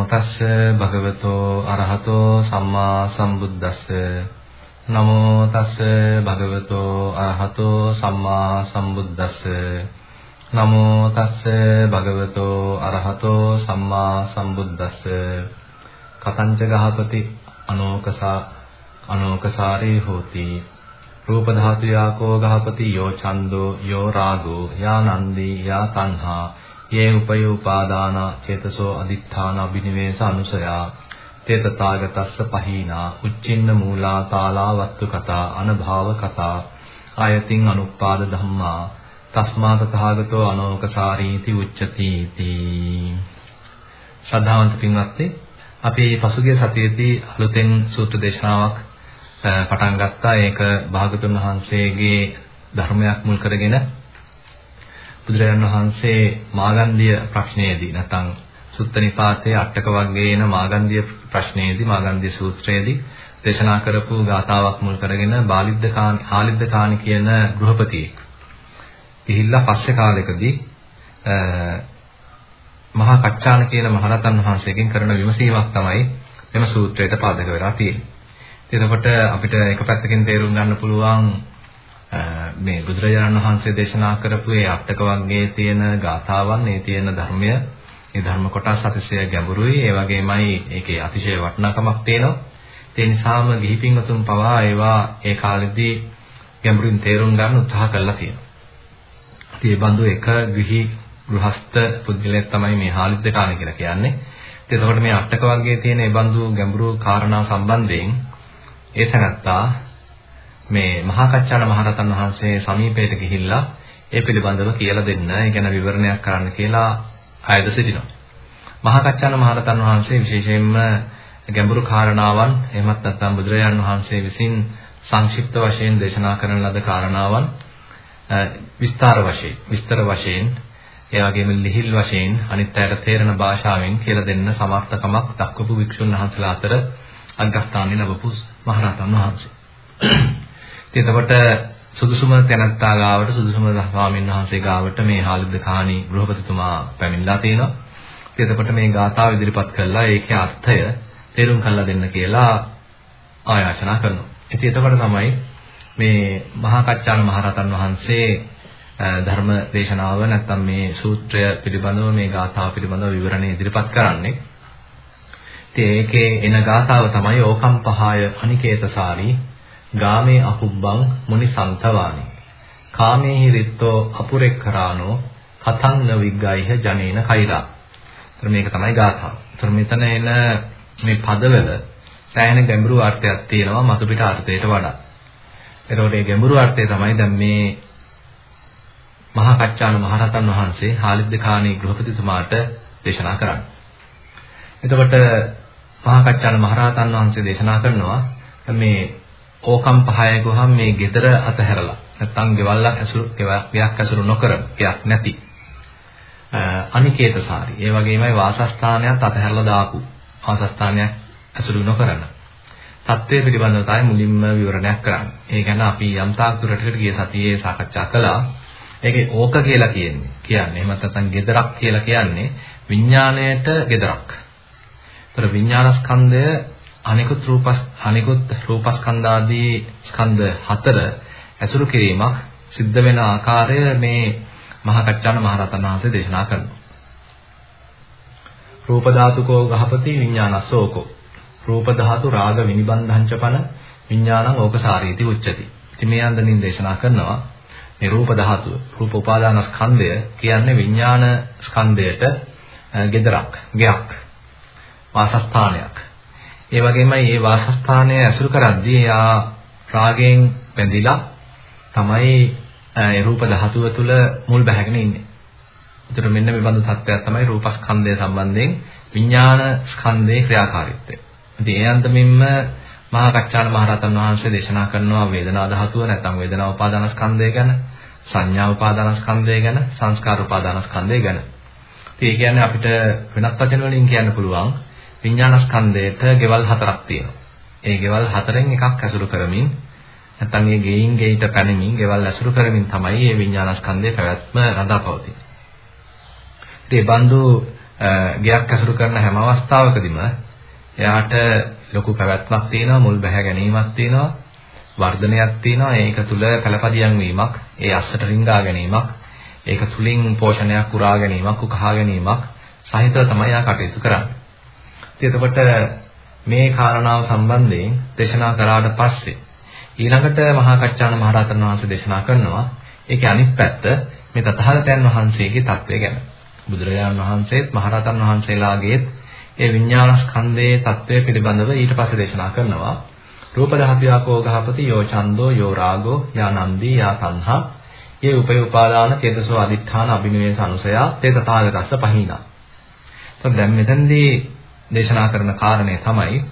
නමෝ තස්ස භගවතෝ අරහතෝ සම්මා සම්බුද්දස්ස. නමෝ තස්ස භගවතෝ අරහතෝ සම්මා සම්බුද්දස්ස. නමෝ තස්ස භගවතෝ අරහතෝ සම්මා සම්බුද්දස්ස. කතංච ගහපති අනෝකසා අනෝකසාරේ හෝති. රූප ධාතු යාකෝ ගහපති යෝ ඡන්தோ යෝ රාගෝ යා නන්දී යා තණ්හා යේ උපය උපාදාන චේතසෝ අදිත්‍ථාන අබිනිවේෂ අනුසයා තේතතාගතස්ස පහීනා උච්චින්න මූලා තාලා වත්තු කතා අනභාව කතා ආයතින් අනුපාද ධම්මා තස්මාත තථාගතෝ අනෝකසාරීති උච්චති තී ශ්‍රද්ධාවන්ත පින්වත්නි අපි පසුගිය සතියේදී අලුතෙන් සූත්‍ර දේශනාවක් පටන් ගත්තා. ඒක භාගතුන් වහන්සේගේ ධර්මයක් මුල් කරගෙන බුදුරජාණන් වහන්සේ මාගන්ධිය ප්‍රශ්නයේදී නැත්නම් සුත්ත නිපාතයේ අටක වර්ගයේන මාගන්ධිය ප්‍රශ්නයේදී මාගන්ධිය සූත්‍රයේදී දේශනා කරපු ගාතාවක් මුල් කරගෙන බාලිද්දකානි හාලිද්දකානි කියන ගෘහපතියෙක් ගිහිල්ලා පස්සේ කාලෙකදී මහා කච්චාන කියන මහරතන් වහන්සේගෙන් කරන විමසීමක් තමයි මෙම සූත්‍රයට පාදක වෙලා තියෙන්නේ. එතකොට අපිට එක පැත්තකින් තේරුම් ගන්න පුළුවන් මේ බුදුරජාණන් වහන්සේ දේශනා කරපු ඒ අටක වර්ගයේ තියෙන ගාථාවන්, ඒ තියෙන ධර්මය, ඒ ධර්ම කොටස් අතිශය ගැඹුරුයි. ඒ වගේමයි ඒකේ අතිශය වටිනාකමක් තියෙනවා. ඒ නිසාම ගිහි පින්වතුන් පවා ඒවා ඒ කාලෙදී ගැඹුරින් තේරුම් ගන්න උත්සාහ කළා තියෙනවා. ඉතින් මේ බඳු එක ගිහි ගෘහස්ත පුද්ගලයෙක් තමයි මේ හාලිද්ද කාණ කියලා කියන්නේ. ඉතින් එතකොට මේ අටක වර්ගයේ තියෙන මේ බඳු ගැඹුරු කාරණා සම්බන්ධයෙන් ඒ තැනත්තා මේ මහා කච්චාන මහරතන් වහන්සේ සමීපයට ගිහිල්ලා ඒ පිළිබඳව කියලා දෙන්න, ඒ ගැන විවරණයක් කරන්න කියලා ආයද සිටිනවා. මහා කච්චාන මහරතන් වහන්සේ විශේෂයෙන්ම ගැඹුරු කාරණාවන් එහෙමත් නැත්නම් බුදුරජාණන් වහන්සේ විසින් සංක්ෂිප්ත වශයෙන් දේශනා කරන ලද කාරණාවන් විස්තර වශයෙන් විස්තර වශයෙන් ඒ වගේම ලිහිල් වශයෙන් අනිත් අයට තේරෙන භාෂාවෙන් කියලා දෙන්න සමර්ථකමක් දක්වපු වික්ෂුන් වහන්සේලා අතර අග්‍රස්ථානය ලැබපු මහරහතන් වහන්සේ. එතකොට සුදුසුම තැනත්තා ගාවට සුදුසුම ස්වාමීන් වහන්සේ ගාවට මේ හාලිද කාණි ගෘහපතිතුමා පැමිණලා තියෙනවා. එතකොට මේ ගාථාව ඉදිරිපත් කළා ඒකේ අර්ථය තේරුම් කරලා දෙන්න කියලා ආයාචනා කරනවා. ඉතින් එතකොට තමයි මේ මහා කච්චාන මහරහතන් වහන්සේ ධර්ම දේශනාව නැත්නම් මේ සූත්‍රය පිළිබඳව මේ ගාථාව පිළිබඳව විවරණ ඉදිරිපත් කරන්නේ. ඉතින් ඒකේ එන ගාථාව තමයි ඕකම් පහය අනිකේතසාරී ගාමේ අහුබ්බං මුනි සන්තවානි කාමේහි රිත්තෝ අපුරෙක්කරානෝ කතං විග්ගයිහ ජනේන කෛරා. ඒතර මේක තමයි ගාථාව. ඒතර මෙතන එන මේ පදවල සෑහෙන ගැඹුරු අර්ථයක් තියෙනවා මතු පිට අර්ථයට වඩා. එතකොට මේ ගැඹුරු අර්ථය තමයි දැන් මේ මහා කච්චාන මහරහතන් වහන්සේ හාලිද්ද ખાනේ ගෘහපතිතුමාට දේශනා කරන්නේ. එතකොට මහා කච්චාන මහරහතන් වහන්සේ දේශනා කරනවා මේ ඕකම් පහය ගොහම් මේ gedara අතහැරලා නැත්නම් ගෙවල්ලක් ඇසුරු ගෙයක් ඇසුරු නොකර ගෙයක් නැති අනිකේතසාරි ඒ වගේමයි වාසස්ථානයත් අතහැරලා දාපු වාසස්ථානයක් ඇසුරු නොකරන தත්ත්වය පිළිබඳව තමයි මුලින්ම විවරණයක් කරන්නේ. ඒ ගැන අපි යම් තාක් දුරට ගිය සතියේ සාකච්ඡා කළා. ඒකේ ඕක කියලා කියන්නේ කියන්නේ එහෙම නැත්නම් gedarak කියලා කියන්නේ විඥාණයට gedarak. ඒතර විඥානස්කන්ධය අනිකුත් රූපස් අනිකුත් රූපස්කන්ධාදී ස්කන්ධ හතර ඇසුරු කිරීමක් සිද්ධ වෙන ආකාරය මේ මහා කච්චාන මහරහතන් වහන්සේ දේශනා කරනවා. රූප ධාතුකෝ ගහපති විඥානස්සෝකෝ. රූප ධාතු රාග විනිබන්ධංච පන විඥානං ඕකසාරීති උච්චති. ඉතින් මේ අන්දමින් දේශනා කරනවා මේ රූප ධාතුව රූප උපාදාන ස්කන්ධය කියන්නේ විඥාන ස්කන්ධයට gedarak ගයක් වාසස්ථානයක් ඒ වගේමයි මේ වාසස්ථානය ඇසුරු කරද්දී එයා රාගයෙන් බැඳිලා තමයි ඒ රූප ධාතුව තුළ මුල් බැහැගෙන ඉන්නේ. ඒතර මෙන්න මේ බඳු තත්ත්වයක් තමයි රූපස්කන්ධය සම්බන්ධයෙන් විඥාන ස්කන්ධයේ ක්‍රියාකාරීත්වය. ඉතින් ඒ අන්තමින්ම මහා කච්චාන මහරහතන් වහන්සේ දේශනා කරනවා වේදනා ධාතුව නැත්නම් වේදනා උපාදාන ස්කන්ධය ගැන, සංඥා උපාදාන ස්කන්ධය ගැන, සංස්කාර උපාදාන ස්කන්ධය ගැන. ඉතින් ඒ කියන්නේ අපිට වෙනත් වචන වලින් කියන්න පුළුවන් විඥානස්කන්ධයට ගෙවල් හතරක් තියෙනවා. ඒ ගෙවල් හතරෙන් එකක් ඇසුරු කරමින් නැත්නම් මේ ගෙයින් ගෙයිට පැනමින් ගෙවල් ඇසුරු කරමින් තමයි මේ විඥානස්කන්ධයේ පැවැත්ම රඳාපවතින්නේ. ඒ බඳු ගයක් ඇසුරු කරන හැම අවස්ථාවකදීම එයාට ලොකු පැවැත්මක් තියෙනවා මුල් බැහැ ගැනීමක් තියෙනවා වර්ධනයක් තියෙනවා ඒක තුල කලපදියම් වීමක් ඒ අස්සට රිංගා ගැනීමක් ඒක තුලින් පෝෂණයක් උරා ගැනීමක් උකහා ගැනීමක් සහිතව තමයි යා කටයුතු කරන්නේ. එතකොට මේ කාරණාව සම්බන්ධයෙන් දේශනා කරාට පස්සේ ඊළඟට මහා කච්චාන මහරහතන් වහන්සේ දේශනා කරනවා. ඒකේ අනිත් පැත්ත මේ තථාගතයන් වහන්සේගේ தත්වය ගැන. බුදුරජාණන් වහන්සේත් මහරහතන් වහන්සේලාගේත් ඒ විඤ්ඤාණස්කන්ධයේ தත්වය පිළිබඳව ඊට පස්සේ දේශනා කරනවා. රූප දහතියාකෝ ගහපති යෝ ඡන්தோ යෝ රාගෝ යානන්දී යා සංහා යේ උපයෝපාදාන චේතසෝ අදිඨාන අභිනවේ සනුසයා තේ තථාගතස්ස පහිනා. එතකොට දැන් මෙතනදී දේශනා කරන කාරණය තමයි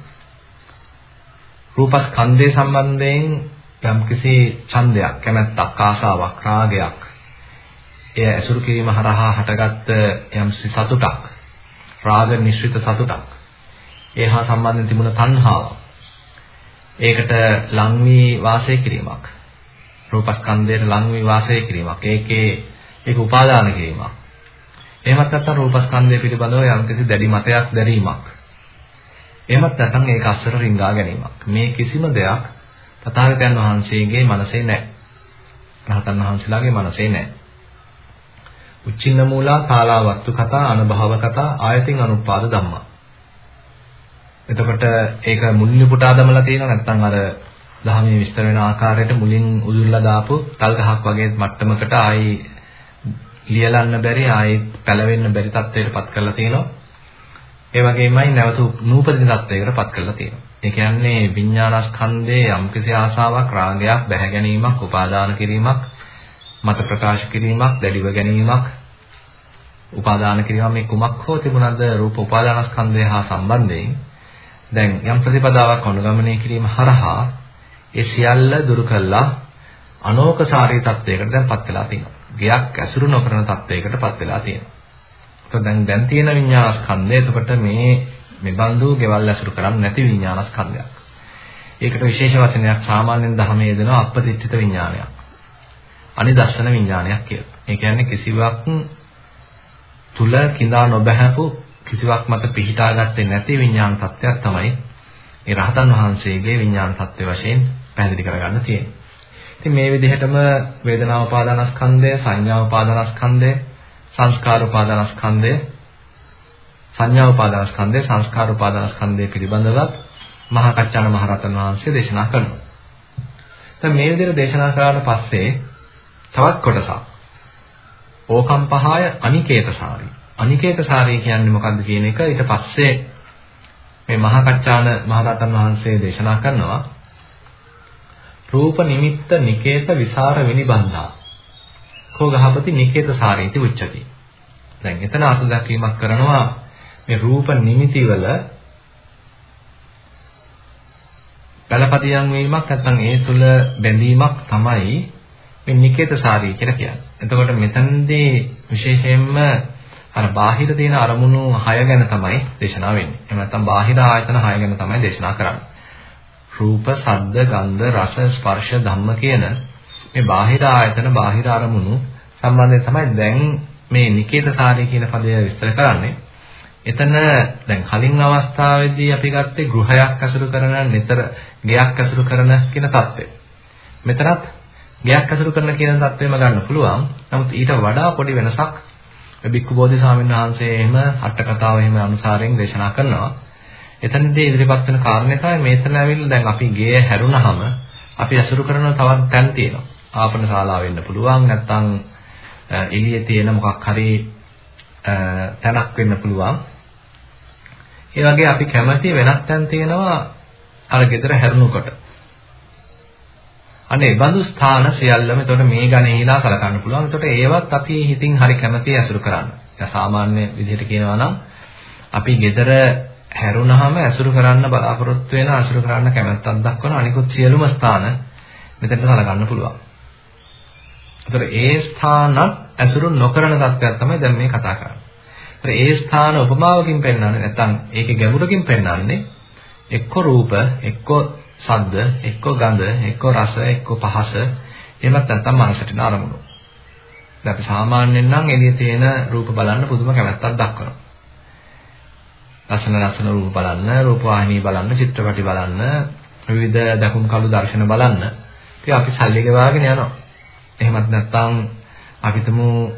රූපස්කන්ධය සම්බන්ධයෙන් යම්කිසි ඡන්දයක්, කැමැත්තක්, ආශාවක්, රාගයක් එය ඇසුරු කිරීම හරහා හටගත් යම්සි සතුටක්, රාග නිශ්චිත සතුටක්. ඒහා සම්බන්ධයෙන් තිබුණ තණ්හාව. ඒකට ලං වී වාසය කිරීමක්. රූපස්කන්ධයට ලං වී වාසය කිරීමක්. ඒකේ ඒක උපාදාන කිරීමක්. එහෙමත් නැත්නම් රූපස්කන්ධය පිළිබඳව යම්කිසි දැඩි මතයක් දැරීමක්. එහෙමත් නැත්නම් ඒක අස්සර රිංගා ගැනීමක්. මේ කිසිම දෙයක් තථාගතයන් වහන්සේගේ මනසේ නැහැ. රහතන් වහන්සේලාගේ මනසේ නැහැ. උච්චින්න මූලා කාලා වස්තු කතා අනුභව කතා ආයතින් අනුපාද ධම්මා. එතකොට ඒක මුලින් පුටා දමලා තියෙනවා නැත්නම් අර දහමේ විස්තර වෙන ආකාරයට මුලින් උදුල්ලා දාපු තල් ගහක් වගේ මට්ටමකට ආයි ලියලන්න බැරි ආයි පැලවෙන්න බැරි තත්ත්වයකට පත් කරලා තියෙනවා. ඒ වගේමයි නැවත නූපදින තත්ත්වයකට පත් කරලා තියෙනවා. ඒ කියන්නේ විඥානස්කන්ධයේ යම්කිසි ආසාවක්, රාගයක්, බැහැ ගැනීමක්, උපාදාන කිරීමක්, මත ප්‍රකාශ කිරීමක්, දැඩිව ගැනීමක්, උපාදාන කිරීම මේ කුමක් හෝ තිබුණාද රූප උපාදානස්කන්ධය හා සම්බන්ධයෙන් දැන් යම් ප්‍රතිපදාවක් අනුගමනය කිරීම හරහා ඒ සියල්ල දුරු කළා අනෝකසාරී තත්වයකට දැන්පත් වෙලා තියෙනවා. ගයක් ඇසුරු නොකරන තත්වයකටපත් වෙලා තියෙනවා. එතකොට දැන් දැන් තියෙන විඤ්ඤාණස්කන්ධය එතකොට මේ මෙබඳු ගෙවල් ඇසුරු කරන්නේ නැති විඤ්ඤාණස්කන්ධයක්. ඒකට විශේෂ වචනයක් සාමාන්‍යයෙන් ධර්මයේ දෙනවා අපපතිච්ඡිත විඤ්ඤාණයක්. අනිදර්ශන විඤ්ඤාණයක් කියලා. ඒ කියන්නේ කිසිවක් තුල කිඳා නොබහැපු කිසිවක් මත පිහිටා ගත්තේ නැති විඤ්ඤාණ තත්ත්වයක් තමයි මේ රහතන් වහන්සේගේ විඤ්ඤාණ තත්ත්වය වශයෙන් පැහැදිලි කරගන්න තියෙන්නේ. ඉතින් මේ විදිහටම වේදනා උපාදානස්කන්ධය, සංඥා උපාදානස්කන්ධය, සංස්කාර උපාදානස්කන්ධය, සංඥා උපාදානස්කන්ධය, සංස්කාර උපාදානස්කන්ධය පිළිබඳව මහා කච්චාන මහරහතන් වහන්සේ දේශනා කරනවා. දැන් මේ විදිහට දේශනා කරාට පස්සේ තවත් කොටසක් ඕකම්පහාය අනිකේතසාරී. අනිකේතසාරී කියන්නේ මොකද්ද කියන එක ඊට පස්සේ මේ මහා කච්චාන මහරහතන් වහන්සේ දේශනා කරනවා රූප නිමිත්ත නිකේත විසර විනිබන්ධා කෝ ගහපති නිකේත සාරීති උච්චති දැන් එතන අර්ථ දක්වීමක් කරනවා මේ රූප නිමිති වල පළපදියම් වීමක් නැත්නම් ඒ තුල බැඳීමක් තමයි මේ නිකේත සාරී කියලා කියන්නේ. එතකොට මෙතනදී විශේෂයෙන්ම අර බාහිර තියෙන අරමුණු 6 ගැන තමයි දේශනා වෙන්නේ. එහෙම නැත්නම් බාහිර ආයතන 6 ගැන තමයි දේශනා කරන්නේ. රූප, ශබ්ද, ගන්ධ, රස, ස්පර්ශ, ධම්ම කියන මේ බාහිර ආයතන, බාහිර අරමුණු සම්බන්ධයෙන් තමයි දැන් මේ නිකේතසාරය කියන පදය විස්තර කරන්නේ. එතන දැන් කලින් අවස්ථාවේදී අපි ගත්තේ ගෘහයක් ඇසුරු කරන, නිතර ගෙයක් ඇසුරු කරන කියන தත්ත්වය. මෙතනත් ගෙයක් ඇසුරු කරන කියන தත්ත්වෙම ගන්න පුළුවන්. නමුත් ඊට වඩා පොඩි වෙනසක් බික්කු බෝධි ස්වාමීන් වහන්සේ එහෙම අට කතාව එහෙම අනුසාරයෙන් දේශනා කරනවා. එතනදී ඉදිරිපත් වෙන කාරණේ තමයි මේතන ඇවිල්ලා දැන් අපි ගේ හැරුණාම අපි අසුරු කරන තවත් තැන් තියෙනවා. ආපන ශාලාව වෙන්න පුළුවන් නැත්නම් එළියේ තියෙන මොකක් හරි තැනක් වෙන්න පුළුවන්. ඒ වගේ අපි කැමති වෙනත් තැන් තියෙනවා අර ගෙදර හැරුණුකොට. අනේ බඳු ස්ථාන සියල්ලම එතකොට මේ ගණේලා කලකන්න පුළුවන්. එතකොට ඒවත් අපි හිතින් හරි කැමති අසුරු කරන්න. දැන් සාමාන්‍ය විදිහට කියනවා නම් අපි ගෙදර හැරුණාම ඇසුරු කරන්න බලාපොරොත්තු වෙන අසුරු කරන්න කැමැත්තක් දක්වන අනිකුත් සියලුම ස්ථාන මෙතනට සලකන්න පුළුවන්. ඒතර ඒ ස්ථානත් ඇසුරු නොකරන තත්ත්වයක් තමයි දැන් මේ කතා කරන්නේ. ඒතර ඒ ස්ථාන උපමාවකින් පෙන්වන්නේ නැත්නම් ඒකේ ගැඹුරකින් පෙන්වන්නේ එක්ක රූප, එක්ක ශබ්ද, එක්ක ගඳ, එක්ක රස, එක්ක පහස, එහෙමත් නැත්නම් මනසට එන අරමුණු. දැන් අපි සාමාන්‍යයෙන් නම් එළියේ තියෙන රූප බලන්න පුදුම කැමැත්තක් දක්වනවා. ලස්සන ලස්සන රූප බලන්න, රූපවාහිනී බලන්න, චිත්‍රපටි බලන්න, විවිධ දකුම් කළු දර්ශන බලන්න. ඉතින් අපි සල්ලි ගෙවාගෙන යනවා. එහෙමත් නැත්නම් අපි තුමු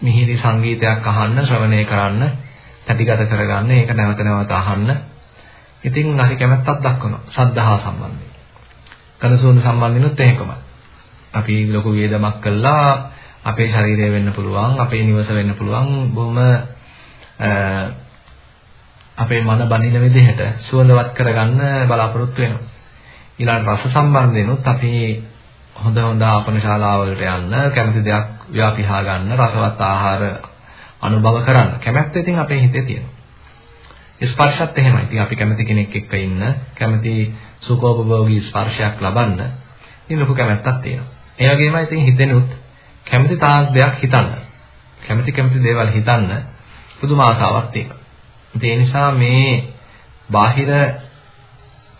මිහිරි සංගීතයක් අහන්න, ශ්‍රවණය කරන්න, තටිගත කරගන්න, ඒක නැවත නැවත අහන්න. ඉතින් හරි කැමැත්තක් දක්වනවා සද්ධා සම්බන්ධයෙන්. කනසුවඳ සම්බන්ධිනුත් එහෙමයි. අපි ලොකු වේදමක් කළා අපේ ශරීරය වෙන්න පුළුවන්, අපේ නිවස වෙන්න පුළුවන් බොහොම අපේ මන බඳින විදිහට සුවඳවත් කරගන්න බලාපොරොත්තු වෙනවා. ඊළඟ රස සම්බන්ධෙනුත් අපි හොඳ හොඳ ආපන ශාලාවලට යන්න, කැමති දෙයක් ව්‍යාපිහා ගන්න, රසවත් ආහාර අනුභව කරන්න. කැමැත්ත ඉතින් අපේ හිතේ තියෙනවා. ස්පර්ශත් එහෙමයි. ඉතින් අපි කැමති කෙනෙක් එක්ක ඉන්න, කැමති සුඛෝපභෝගී ස්පර්ශයක් ලබන්න ඉතින් ලොකු කැමැත්තක් තියෙනවා. ඒ වගේමයි ඉතින් හිතෙනුත් කැමති තාක් දෙයක් හිතන්න. කැමති කැමති දේවල් හිතන්න පුදුම ආසාවක් තියෙනවා. ඒ නිසා මේ බාහිර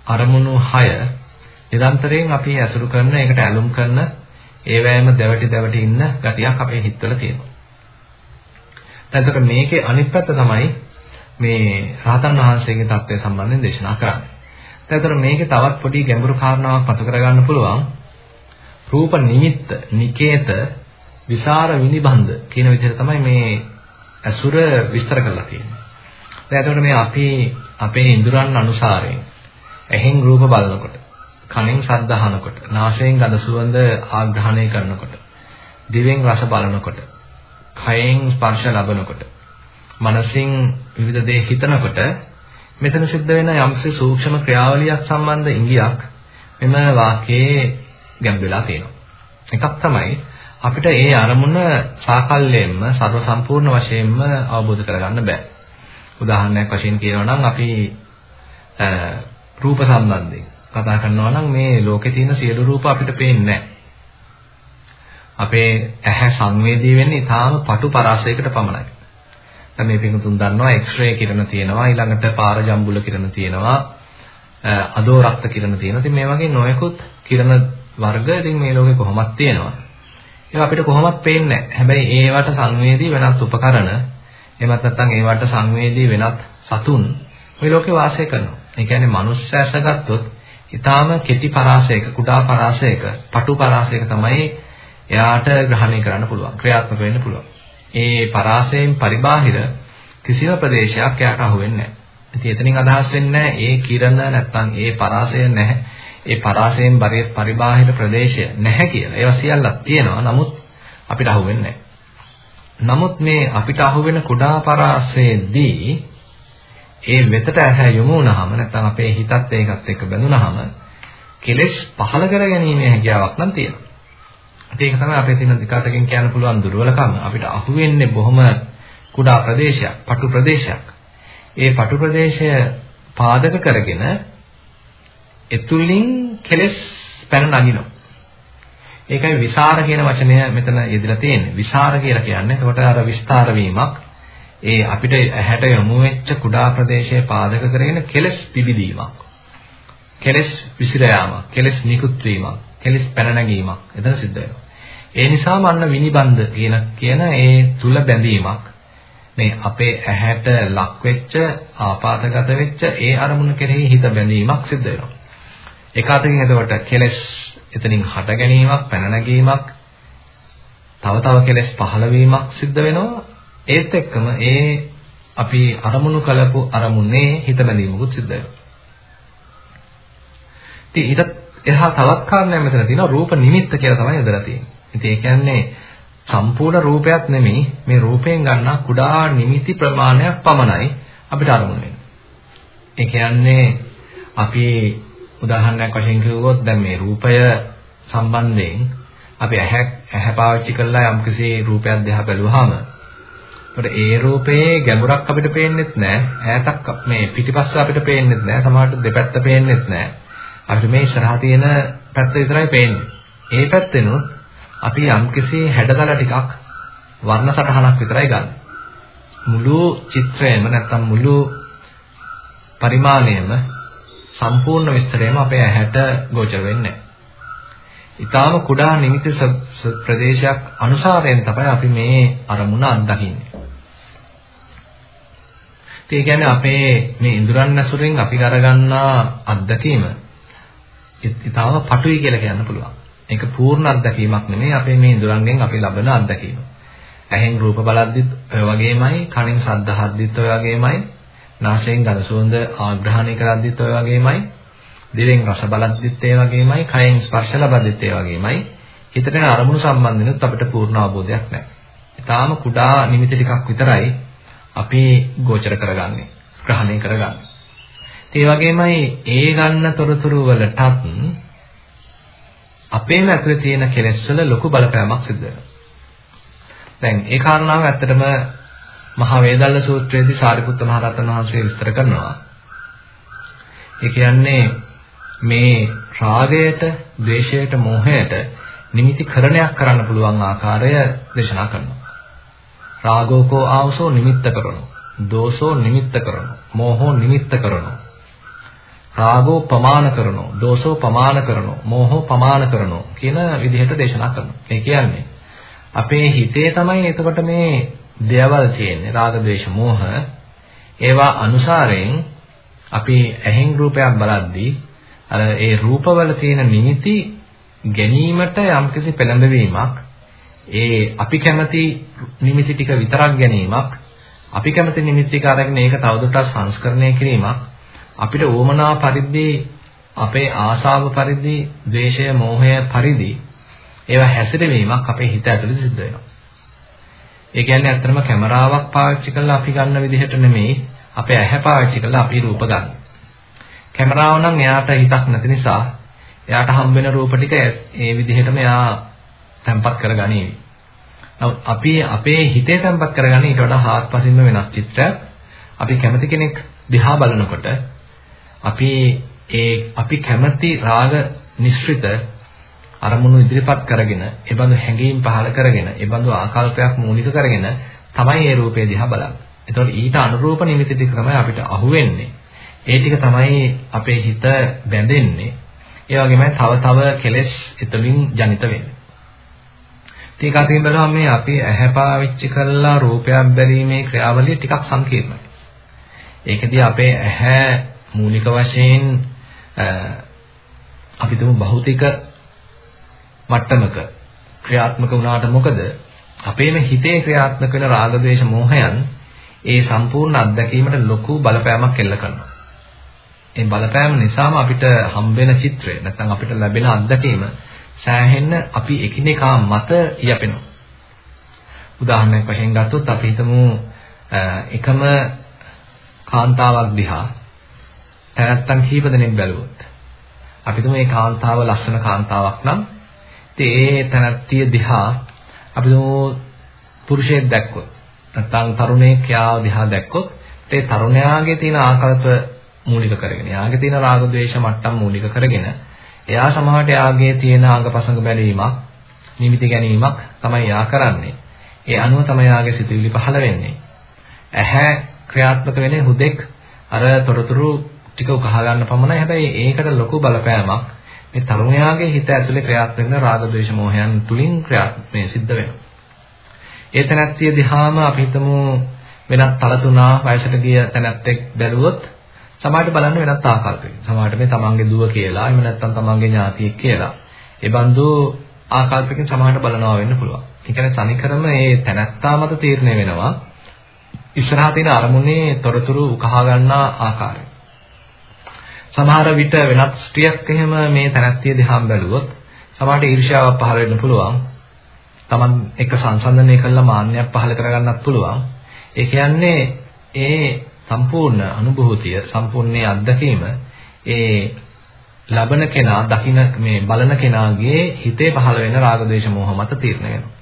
අරමුණු 6 නිරන්තරයෙන් අපි ඇසුරු කරන එකට ඇලුම් කරන ඒවැයම දැවටි දැවටි ඉන්න ගතියක් අපේ හිතවල තියෙනවා. එතකොට මේකේ අනිත් පැත්ත තමයි මේ රහතන් වහන්සේගේ தත්ත්වය සම්බන්ධයෙන් දේශනා කරන්නේ. එතකොට මේකේ තවත් පොඩි ගැඹුරු කාරණාවක් මතු කරගන්න පුළුවන්. රූප නිමිත්ත, නිකේත, විසර විනිබන්ධ කියන විදිහට තමයි මේ අසුර විස්තර කරලා තියෙන්නේ. දැන් එතකොට මේ අපි අපේ ඉන්ද්‍රයන් අනුසාරයෙන් ඇහෙන් රූප බලනකොට, කනෙන් ශබ්ද අහනකොට, නාසයෙන් ගඳ සුවඳ ආග්‍රහණය කරනකොට, දිවෙන් රස බලනකොට, කයෙන් ස්පර්ශ ලබනකොට, මනසින් විවිධ දේ හිතනකොට මෙතන සිද්ධ වෙන යම්සේ සූක්ෂම ක්‍රියාවලියක් සම්බන්ධ ඉඟියක් මෙම වාක්‍යයේ ගැඹුරලා තියෙනවා. එකක් තමයි අපිට ඒ අරමුණ සාකල්යෙන්ම ਸਰව සම්පූර්ණ වශයෙන්ම අවබෝධ කරගන්න බෑ. උදාහරණයක් වශයෙන් කියනවා නම් අපි රූප සම්බන්ධයෙන් කතා කරනවා නම් මේ ලෝකේ තියෙන සියලු රූප අපිට පේන්නේ අපේ ඇහැ සංවේදී වෙන්නේ ඊටාම පටු පරාසයකට පමණයි. දැන් මේ පිටුතුන් දන්නවා X-ray කිරණ තියෙනවා ඊළඟට පාරජම්බුල කිරණ තියෙනවා අදෝරක්ත කිරණ තියෙනවා. ඉතින් මේ වගේ නොයෙකුත් කිරණ වර්ග ඉතින් මේ ලෝකේ කොහොමද තියෙනවා. ඒවා අපිට කොහොමත් පේන්නේ නැහැ. හැබැයි ඒවට සංවේදී වෙනත් උපකරණ එහෙමත් නැත්නම් ඒවට සංවේදී වෙනත් සතුන් මේ ලෝකේ වාසය කරනවා. ඒ කියන්නේ මනුස්ස ඇස ගත්තොත් ඊටාම කෙටි පරාසයක කුඩා පරාසයක පටු පරාසයක තමයි එයාට ග්‍රහණය කරන්න පුළුවන් ක්‍රියාත්මක වෙන්න පුළුවන්. ඒ පරාසයෙන් පරිබාහිර කිසිම ප්‍රදේශයක් එයාට අහු වෙන්නේ නැහැ. ඉතින් එතනින් අදහස් වෙන්නේ ඒ කිරණ නැත්නම් ඒ පරාසය නැහැ. ඒ පරාසයෙන් පරිබාහිර ප්‍රදේශය නැහැ කියලා. ඒවා සියල්ලක් තියෙනවා. නමුත් අපිට අහු වෙන්නේ නමුත් මේ අපිට අහුවෙන කුඩා පරාසයේදී ඒ වෙතට ඇහැ යොමු වුණාම නැත්නම් අපේ හිතත් ඒකත් එක්ක බැඳුනහම කෙලෙස් පහල කර ගැනීමේ හැකියාවක් නම් තියෙනවා. ඒක තමයි අපේ තියෙන විකාතකින් කියන්න පුළුවන් දුර්වලකම. අපිට අහුවෙන්නේ බොහොම කුඩා ප්‍රදේශයක්, පටු ප්‍රදේශයක්. ඒ පටු ප්‍රදේශය පාදක කරගෙන එතුලින් කෙලෙස් පැන නගිනවා. ඒකයි විසර කියන වචනය මෙතන යෙදලා තියෙන්නේ. විසර කියලා කියන්නේ එතකොට අර විස්තර වීමක්. ඒ අපිට ඇහැට යොමු වෙච්ච කුඩා ප්‍රදේශයේ පාදක කරගෙන කෙලස් පිබිදීමක්. කෙලස් විසිර යාමක්, කෙලස් නිකුත් වීමක්, කෙලස් පැන නැගීමක් එතන සිද්ධ වෙනවා. ඒ නිසාම අන්න විනිබන්ධ කියන කියන ඒ තුල බැඳීමක් මේ අපේ ඇහැට ලක් වෙච්ච ආපాతගත වෙච්ච ඒ අරමුණ කෙරෙහි හිත බැඳීමක් සිද්ධ වෙනවා. එක අතකින් එතකොට කෙලස් එතනින් හට ගැනීමක්, පැන නැගීමක්, තව තව කෙලස් පහළ වීමක් සිද්ධ වෙනවා. ඒත් එක්කම ඒ අපි අරමුණු කලපු අරමුණේ හිත බැඳීමකුත් සිද්ධ වෙනවා. ඉතින් ඊට එහා තවත් කාරණයක් මෙතන තියෙනවා රූප නිමිත්ත කියලා තමයි යොදලා තියෙන්නේ. ඉතින් ඒ කියන්නේ සම්පූර්ණ රූපයක් නෙමෙයි මේ රූපයෙන් ගන්න කුඩා නිමිති ප්‍රමාණයක් පමණයි අපිට අරමුණු වෙන්නේ. ඒ කියන්නේ අපි උදාහරණයක් වශයෙන් කිව්වොත් දැන් මේ රූපය සම්බන්ධයෙන් අපි ඇහැ ඇහැ පාවිච්චි කරලා යම්කිසි රූපයක් දිහා බැලුවාම ඒකට ඒ රූපයේ ගැඹුරක් අපිට පේන්නෙත් නැහැ ඈතක් මේ පිටිපස්ස අපිට පේන්නෙත් නැහැ සමහරට දෙපැත්ත පේන්නෙත් නැහැ අපිට මේ ඉස්සරහා තියෙන පැත්ත විතරයි පේන්නේ. ඒ පැත්තෙනුත් අපි යම්කිසි හැඩතල ටිකක් වර්ණ සටහනක් විතරයි ගන්න. මුළු චිත්‍රයම නැත්තම් මුළු පරිමාණයම සම්පූර්ණ විස්තරයම අපේ ඇහැට ගෝචර වෙන්නේ ඊටාම කුඩා නිමිති ප්‍රදේශයක් අනුසාරයෙන් තමයි අපි මේ අරමුණ අත්දකින්නේ. ඒ කියන්නේ අපේ මේ ඉඳුරන් ඇසුරෙන් අපි අරගන්නා අත්දැකීම ඊටාව පටුයි කියලා කියන්න පුළුවන්. ඒක පූර්ණ අත්දැකීමක් නෙමෙයි අපේ මේ ඉඳුරන්ගෙන් අපි ලබන අත්දැකීම. ඇහෙන් රූප බලද්දිත් ඔය වගේමයි, කනෙන් ශබ්ද අහද්දිත් ඔය වගේමයි, නාසයෙන් ගඳ සුවඳ ආග්‍රහණය කරද්දිත් ඔය වගේමයි, දිවෙන් රස බලද්දිත් ඒ වගේමයි, කයෙන් ස්පර්ශ ලබද්දිත් ඒ වගේමයි. හිතට අරමුණු සම්බන්ධනොත් අපිට පූර්ණ අවබෝධයක් නැහැ. ඊටාම කුඩා නිමිති ටිකක් විතරයි අපි ගෝචර කරගන්නේ, ග්‍රහණය කරගන්නේ. ඒ වගේමයි ඒ ගන්න තොරතුරු වලටත් අපේම ඇතුලේ තියෙන කෙලෙස් වල ලොකු බලපෑමක් සිද්ධ වෙනවා. දැන් ඒ කාරණාව ඇත්තටම මහා වේදල්ල සූත්‍රයේදී සාරිපුත්ත මහ රහතන් වහන්සේ විස්තර කරනවා. ඒ කියන්නේ මේ රාගයට, ද්වේෂයට, මෝහයට නිමිති කරණයක් කරන්න පුළුවන් ආකාරය දේශනා කරනවා. රාගෝකෝ ආවසෝ නිමිත්ත කරනෝ. දෝෂෝ නිමිත්ත කරනෝ. මෝහෝ නිමිත්ත කරනෝ. රාගෝ පමාන කරනෝ, දෝෂෝ පමාන කරනෝ, මෝහෝ පමාන කරනෝ කියන විදිහට දේශනා කරනවා. ඒ කියන්නේ අපේ හිතේ තමයි එතකොට මේ දේවල් තියෙන්නේ. රාග, ద్వේෂ, මෝහ. ඒවා අනුසාරයෙන් අපි ඇහෙන් රූපයක් බලද්දී අර ඒ රූපවල තියෙන නිමිති ගැනීමට යම්කිසි පෙළඹවීමක් ඒ අපි කැමති නිමිති ටික විතරක් ගැනීමක් අපි කැමති නිමිති ටික අරගෙන ඒක තවදුරටත් සංස්කරණය කිරීමක් අපිට උවමනා පරිදි අපේ ආශාව පරිදි, ද්වේෂය, මෝහය පරිදි ඒවා හැසිරවීමක් අපේ හිත ඇතුළේ සිද්ධ වෙනවා. ඒ කියන්නේ අත්‍තරම කැමරාවක් පාවිච්චි කරලා අපි ගන්න විදිහට නෙමෙයි අපේ ඇහැ පාවිච්චි කරලා අපි රූප ගන්න. කැමරාව නම් එයාට හිතක් නැති නිසා එයාට හම්බ වෙන රූප ටික ඒ විදිහටම එයා තැම්පත් කරගනීවි. නමුත් අපි අපේ හිතේ තැම්පත් කරගන්නේ ඊට වඩා හාත්පසින්ම වෙනස් චිත්‍රයක්. අපි කැමති කෙනෙක් දිහා බලනකොට අපි ඒ අපි කැමති රාග නිශ්චිත අරමුණු ඉදිරිපත් කරගෙන ඒ බඳු හැඟීම් පහළ කරගෙන ඒ බඳු ආකල්පයක් මූලික කරගෙන තමයි මේ රූපය දිහා බලන්නේ. එතකොට ඊට අනුරූප නිමිති ටික තමයි අපිට අහුවෙන්නේ. ඒ ටික තමයි අපේ හිත බැඳෙන්නේ. ඒ වගේමයි තව තව කෙලෙස් එතනින් ජනිත වෙන්නේ. ඒක අතින් බලනවා මේ අපි ඇහැ පාවිච්චි කරලා රූපයක් බැලීමේ ක්‍රියාවලිය ටිකක් සංකීර්ණයි. ඒකදී අපේ ඇහැ මූලික වශයෙන් අපි තුමු භෞතික මට්ටමක ක්‍රියාත්මක වුණාට මොකද අපේම හිතේ ක්‍රියාත්මක වෙන රාග ద్వේෂ මෝහයන් ඒ සම්පූර්ණ අත්දැකීමට ලොකු බලපෑමක් එල්ල කරනවා. ඒ බලපෑම නිසාම අපිට හම්බෙන චිත්‍රය නැත්නම් අපිට ලැබෙන අත්දැකීම සෑහෙන්න අපි එකිනෙකා මත යැපෙනවා. උදාහරණයක් වශයෙන් ගත්තොත් අපි හිතමු එකම කාන්තාවක් දිහා තැනැත්තන් කීප දෙනෙක් බැලුවොත් අපි තුමු මේ කාන්තාව ලස්සන කාන්තාවක් නම් ඉතින් ඒ තැනැත්තිය දිහා අපි තුමු පුරුෂයෙක් දැක්කොත් නැත්නම් තරුණයෙක් යාව දිහා දැක්කොත් ඒ තරුණයාගේ තියෙන ආකල්ප මූලික කරගෙන එයාගේ තියෙන රාග ద్వේෂ මට්ටම් මූලික කරගෙන එයා සමහරට එයාගේ තියෙන අංගපසංග බැලීමක් නිමිති ගැනීමක් තමයි එයා කරන්නේ ඒ අනුව තමයි එයාගේ සිතුවිලි පහළ වෙන්නේ ඇහැ ක්‍රියාත්මක වෙන්නේ හුදෙක් අර තොරතුරු ටික උකහා ගන්න පමණයි. හැබැයි ඒකට ලොකු බලපෑමක් මේ තරුණයාගේ හිත ඇතුලේ ක්‍රියාත්මක වෙන රාග ද්වේෂ මෝහයන් තුලින් ක්‍රියාත්මක සිද්ධ වෙනවා. ඒ තැනැත්තිය දිහාම අපි හිතමු වෙනත් තල තුනා වයසට ගිය තැනැත්තෙක් බැලුවොත් සමහරට බලන්න වෙනත් ආකල්පයකින්. සමහරට මේ තමන්ගේ දුව කියලා, එහෙම නැත්නම් තමන්ගේ ඥාතියෙක් කියලා. ඒ බඳු ආකල්පයකින් සමහරට බලනවා වෙන්න පුළුවන්. ඒ කියන්නේ තනිකරම මේ තැනැත්තා මත තීරණය වෙනවා. ඉස්සරහා තියෙන අරමුණේ තොරතුරු උකහා ගන්නා ආකාරය. සමහර විට වෙනත් ස්ත්‍රියක් එහෙම මේ තනත්තිය දිහාම බැලුවොත් සමහරට ඊර්ෂ්‍යාවක් පහළ වෙන්න පුළුවන්. Taman එක සංසන්දනය කළා මාන්නයක් පහළ කරගන්නත් පුළුවන්. ඒ කියන්නේ ඒ සම්පූර්ණ අනුභූතිය සම්පූර්ණ අත්දැකීම ඒ ලබන කෙනා දකින මේ බලන කෙනාගේ හිතේ පහළ වෙන රාග දේශ මොහ මත තීරණය වෙනවා.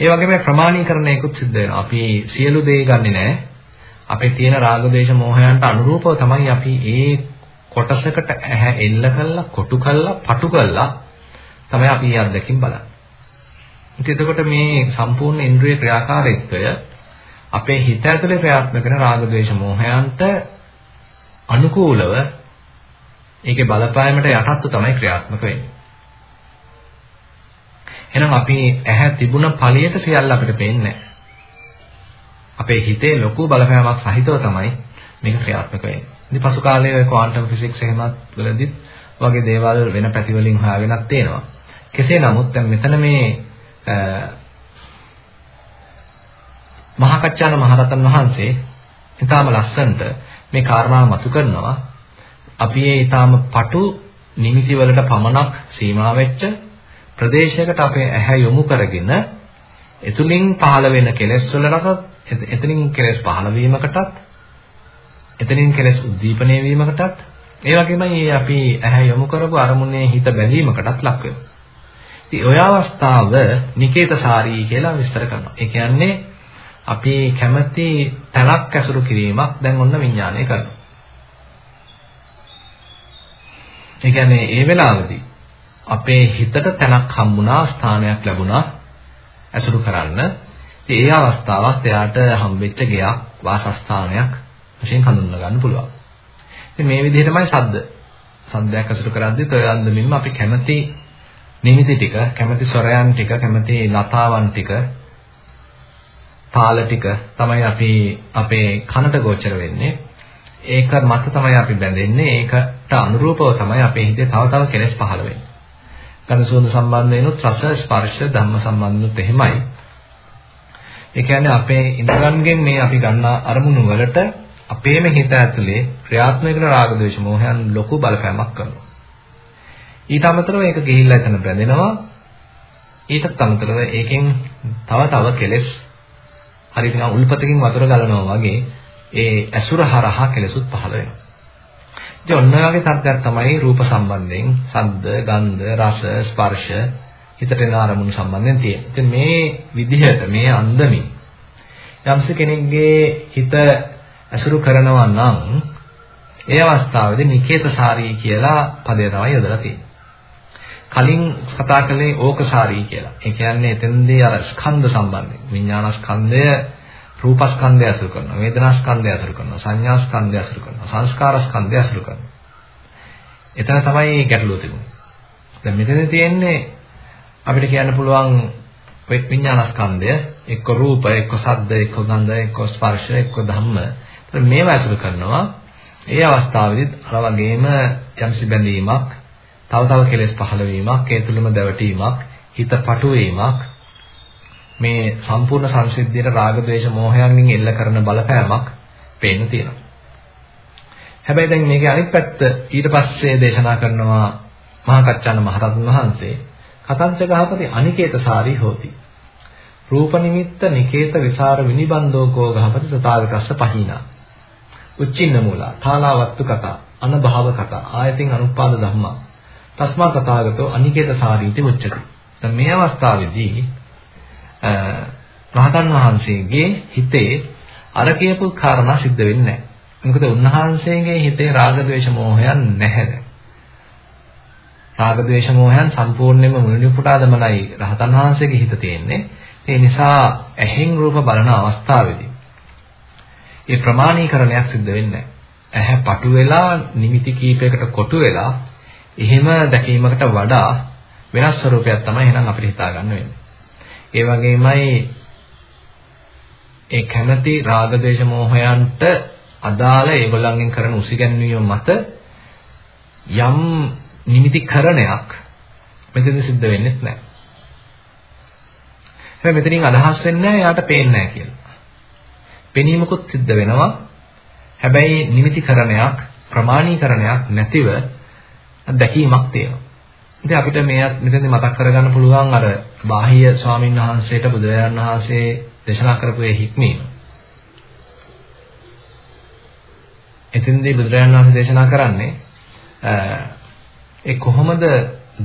ඒ වගේම ප්‍රමාණීකරණයකුත් සිද්ධ වෙනවා. අපි සියලු දේ ගන්නෙ නැහැ. අපේ තියෙන රාග දේශ මොහයන්ට අනුරූපව තමයි අපි ඒ කොටසකට ඇහැ එල්ල කළා, කොටු කළා, පටු කළා තමයි අපි මේ අත්දැකීම් බලන්නේ. ඉතින් එතකොට මේ සම්පූර්ණ ඉන්ද්‍රිය ක්‍රියාකාරීත්වය අපේ හිත ඇතුලේ ක්‍රියාත්මක කරන රාග ద్వේෂ මෝහයන්ට අනුකූලව ඒකේ බලපෑමට යටත්ව තමයි ක්‍රියාත්මක වෙන්නේ. එහෙනම් අපි ඇහැ තිබුණ ඵලියට සියල්ල අපිට පේන්නේ නැහැ. අපේ හිතේ ලොකු බලපෑමක් සහිතව තමයි මේක ක්‍රියාත්මක වෙන්නේ. ඉතින් පසු කාලයේ ක්වාන්ටම් ෆිසික්ස් එහෙමත් වලදීත් වගේ දේවල් වෙන පැති වලින් හොයාගෙනත් තියෙනවා. කෙසේ නමුත් දැන් මෙතන මේ මහා කච්චාන මහරතන් වහන්සේ ඊටාම ලස්සනට මේ කාරණාව මතු කරනවා. අපි ඒ ඊටාම පටු නිමිති වලට පමණක් සීමා වෙච්ච ප්‍රදේශයකට අපේ ඇහැ යොමු කරගෙන එතුලින් පහළ වෙන කෙලෙස් වලටත් එතනින් කෙලෙස් පහළ වීමකටත් එතනින් කෙලෙස් උද්දීපනය වීමකටත් ඒ වගේමයි අපි ඇහැ යොමු කරපු අරමුණේ හිත බැඳීමකටත් ලක් වෙනවා. ඉතින් ඔය අවස්ථාව නිකේතසාරී කියලා විස්තර කරනවා. ඒ කියන්නේ අපි කැමති තලක් ඇසුරු කිරීමක් දැන් ඔන්න විඥානය කරනවා. ඒ කියන්නේ ඒ වෙලාවේදී අපේ හිතට තැනක් හම්බුණා ස්ථානයක් ලැබුණා ඇසුරු කරන්න. ඉතින් ඒ අවස්ථාවත් එයාට හම්බෙච්ච ගයක් වාසස්ථානයක් වශයෙන් හඳුන්වා ගන්න පුළුවන්. ඉතින් මේ විදිහටමයි සද්ද. සද්දයක් ඇසුරු කරද්දිත් ඔය අන්දමින්ම අපි කැමති නිමිති ටික, කැමති ස්වරයන් ටික, කැමති ලතාවන් ටික, තාල ටික තමයි අපි අපේ කනට ගෝචර වෙන්නේ. ඒක මත තමයි අපි බැඳෙන්නේ. ඒකට අනුරූපව තමයි අපේ හිතේ තව තව කෙලෙස් පහළ වෙන්නේ. ගඳ සුවඳ සම්බන්ධ වෙනුත් රස ස්පර්ශ ධම්ම සම්බන්ධුත් එහෙමයි. ඒ කියන්නේ අපේ ඉන්ද්‍රයන්ගෙන් මේ අපි ගන්නා අරමුණු වලට අපේම හිත ඇතුලේ ක්‍රියාත්මක කරන රාග ద్వේෂ මොහයන් ලොකු බලපෑමක් කරනවා. ඊට අමතරව ඒක ගිහිල්ලා එතන බැඳෙනවා. ඊටත් අමතරව ඒකෙන් තව තව කෙලෙස් හරියට නිකන් උල්පතකින් වතුර ගලනවා වගේ ඒ ඇසුර හරහා කෙලෙසුත් පහළ වෙනවා. ඉතින් ඔන්න ඔයගේ තත්ත්වයක් තමයි රූප සම්බන්ධයෙන් ශබ්ද, ගන්ධ, රස, ස්පර්ශ හිතට එන අරමුණු සම්බන්ධයෙන් තියෙන්නේ. ඉතින් මේ විදිහට මේ අන්දමින් යම්ස කෙනෙක්ගේ හිත ඇසුරු කරනවා නම් ඒ අවස්ථාවේදී නිකේතසාරී කියලා පදය තමයි යොදලා තියෙන්නේ. කලින් කතා කළේ ඕකසාරී කියලා. ඒ කියන්නේ එතෙන්දී අර ස්කන්ධ සම්බන්ධයෙන්. විඥානස්කන්ධය රූපස්කන්ධය අසුර කරනවා. වේදනාස්කන්ධය අසුර කරනවා. සංඥාස්කන්ධය අසුර කරනවා. සංස්කාරස්කන්ධය අසුර කරනවා. එතන තමයි ගැටලුව තිබුණේ. දැන් මෙතන තියෙන්නේ අපිට කියන්න පුළුවන් විඥානස්කන්ධය එක්ක රූප එක්ක ශබ්ද එක්ක ගන්ධ එක්ක ස්පර්ශ එක්ක ධම්ම ඒතර මේවා අසුර කරනවා ඒ අවස්ථාවේදීත් අර වගේම යම්සි බැඳීමක් තව තව කෙලෙස් පහළ වීමක් ඒ තුළම දැවටීමක් හිත පටු වීමක් මේ සම්පූර්ණ සංසිද්ධියට රාග ద్వේෂ මෝහයන්ගෙන් එල්ල කරන බලපෑමක් පේන්න තියෙනවා. හැබැයි දැන් මේකේ අනිත් පැත්ත ඊට පස්සේ දේශනා කරනවා මහා කච්චාන මහරහතන් වහන්සේ කතංච ගහපති අනිකේතසාරී හෝති. රූප නිමිත්ත නිකේත විසර විනිබන්ධෝකෝ ගහපති තථාගතස්ස පහිනා. උච්චින්න මූලා, තාලාවත්තු කතා, අනභව කතා, ආයතින් අනුපාද ධම්මා. තස්මා තථාගතෝ අනිකේත සාරීති මුච්චති. දැන් මේ අවස්ථාවේදී රහතන් වහන්සේගේ හිතේ අර කියපු කාරණා සිද්ධ වෙන්නේ නැහැ. මොකද උන්වහන්සේගේ හිතේ රාග ద్వේෂ මෝහයන් නැහැ. රාග ద్వේෂ මෝහයන් සම්පූර්ණයෙන්ම මුළුමනින් පුටා දමනයි රහතන් වහන්සේගේ හිත තියෙන්නේ. ඒ නිසා ඇහෙන් රූප බලන අවස්ථාවේදී ඒ ප්‍රමාණීකරණයක් සිද්ධ වෙන්නේ ඇහැ පටු වෙලා නිමිති කීපයකට කොටු වෙලා එහෙම දැකීමකට වඩා වෙනස් ස්වරූපයක් තමයි එහෙනම් අපිට හිතා ගන්න වෙන්නේ. ඒ වගේමයි ඒ කැමැති රාග දේශ මොහයන්ට අදාළ ඒගොල්ලන්ගෙන් කරන උසිගැන්වීම මත යම් නිමිති කරණයක් මෙතන සිද්ධ වෙන්නේ නැහැ. හැබැයි මෙතනින් අදහස් වෙන්නේ නැහැ යාට පේන්නේ නැහැ කියලා. පෙනීමකුත් සිද්ධ වෙනවා. හැබැයි නිමිති කරණයක් ප්‍රමාණීකරණයක් නැතිව දැකීමක් තියෙනවා. ඉතින් අපිට මේ මෙතනදී මතක් කරගන්න පුළුවන් අර බාහිය ස්වාමීන් වහන්සේට බුදුරජාණන් වහන්සේ දේශනා කරපු ඒ හික්මීම. එතෙන්දී බුදුරජාණන් වහන්සේ දේශනා කරන්නේ ඒ කොහොමද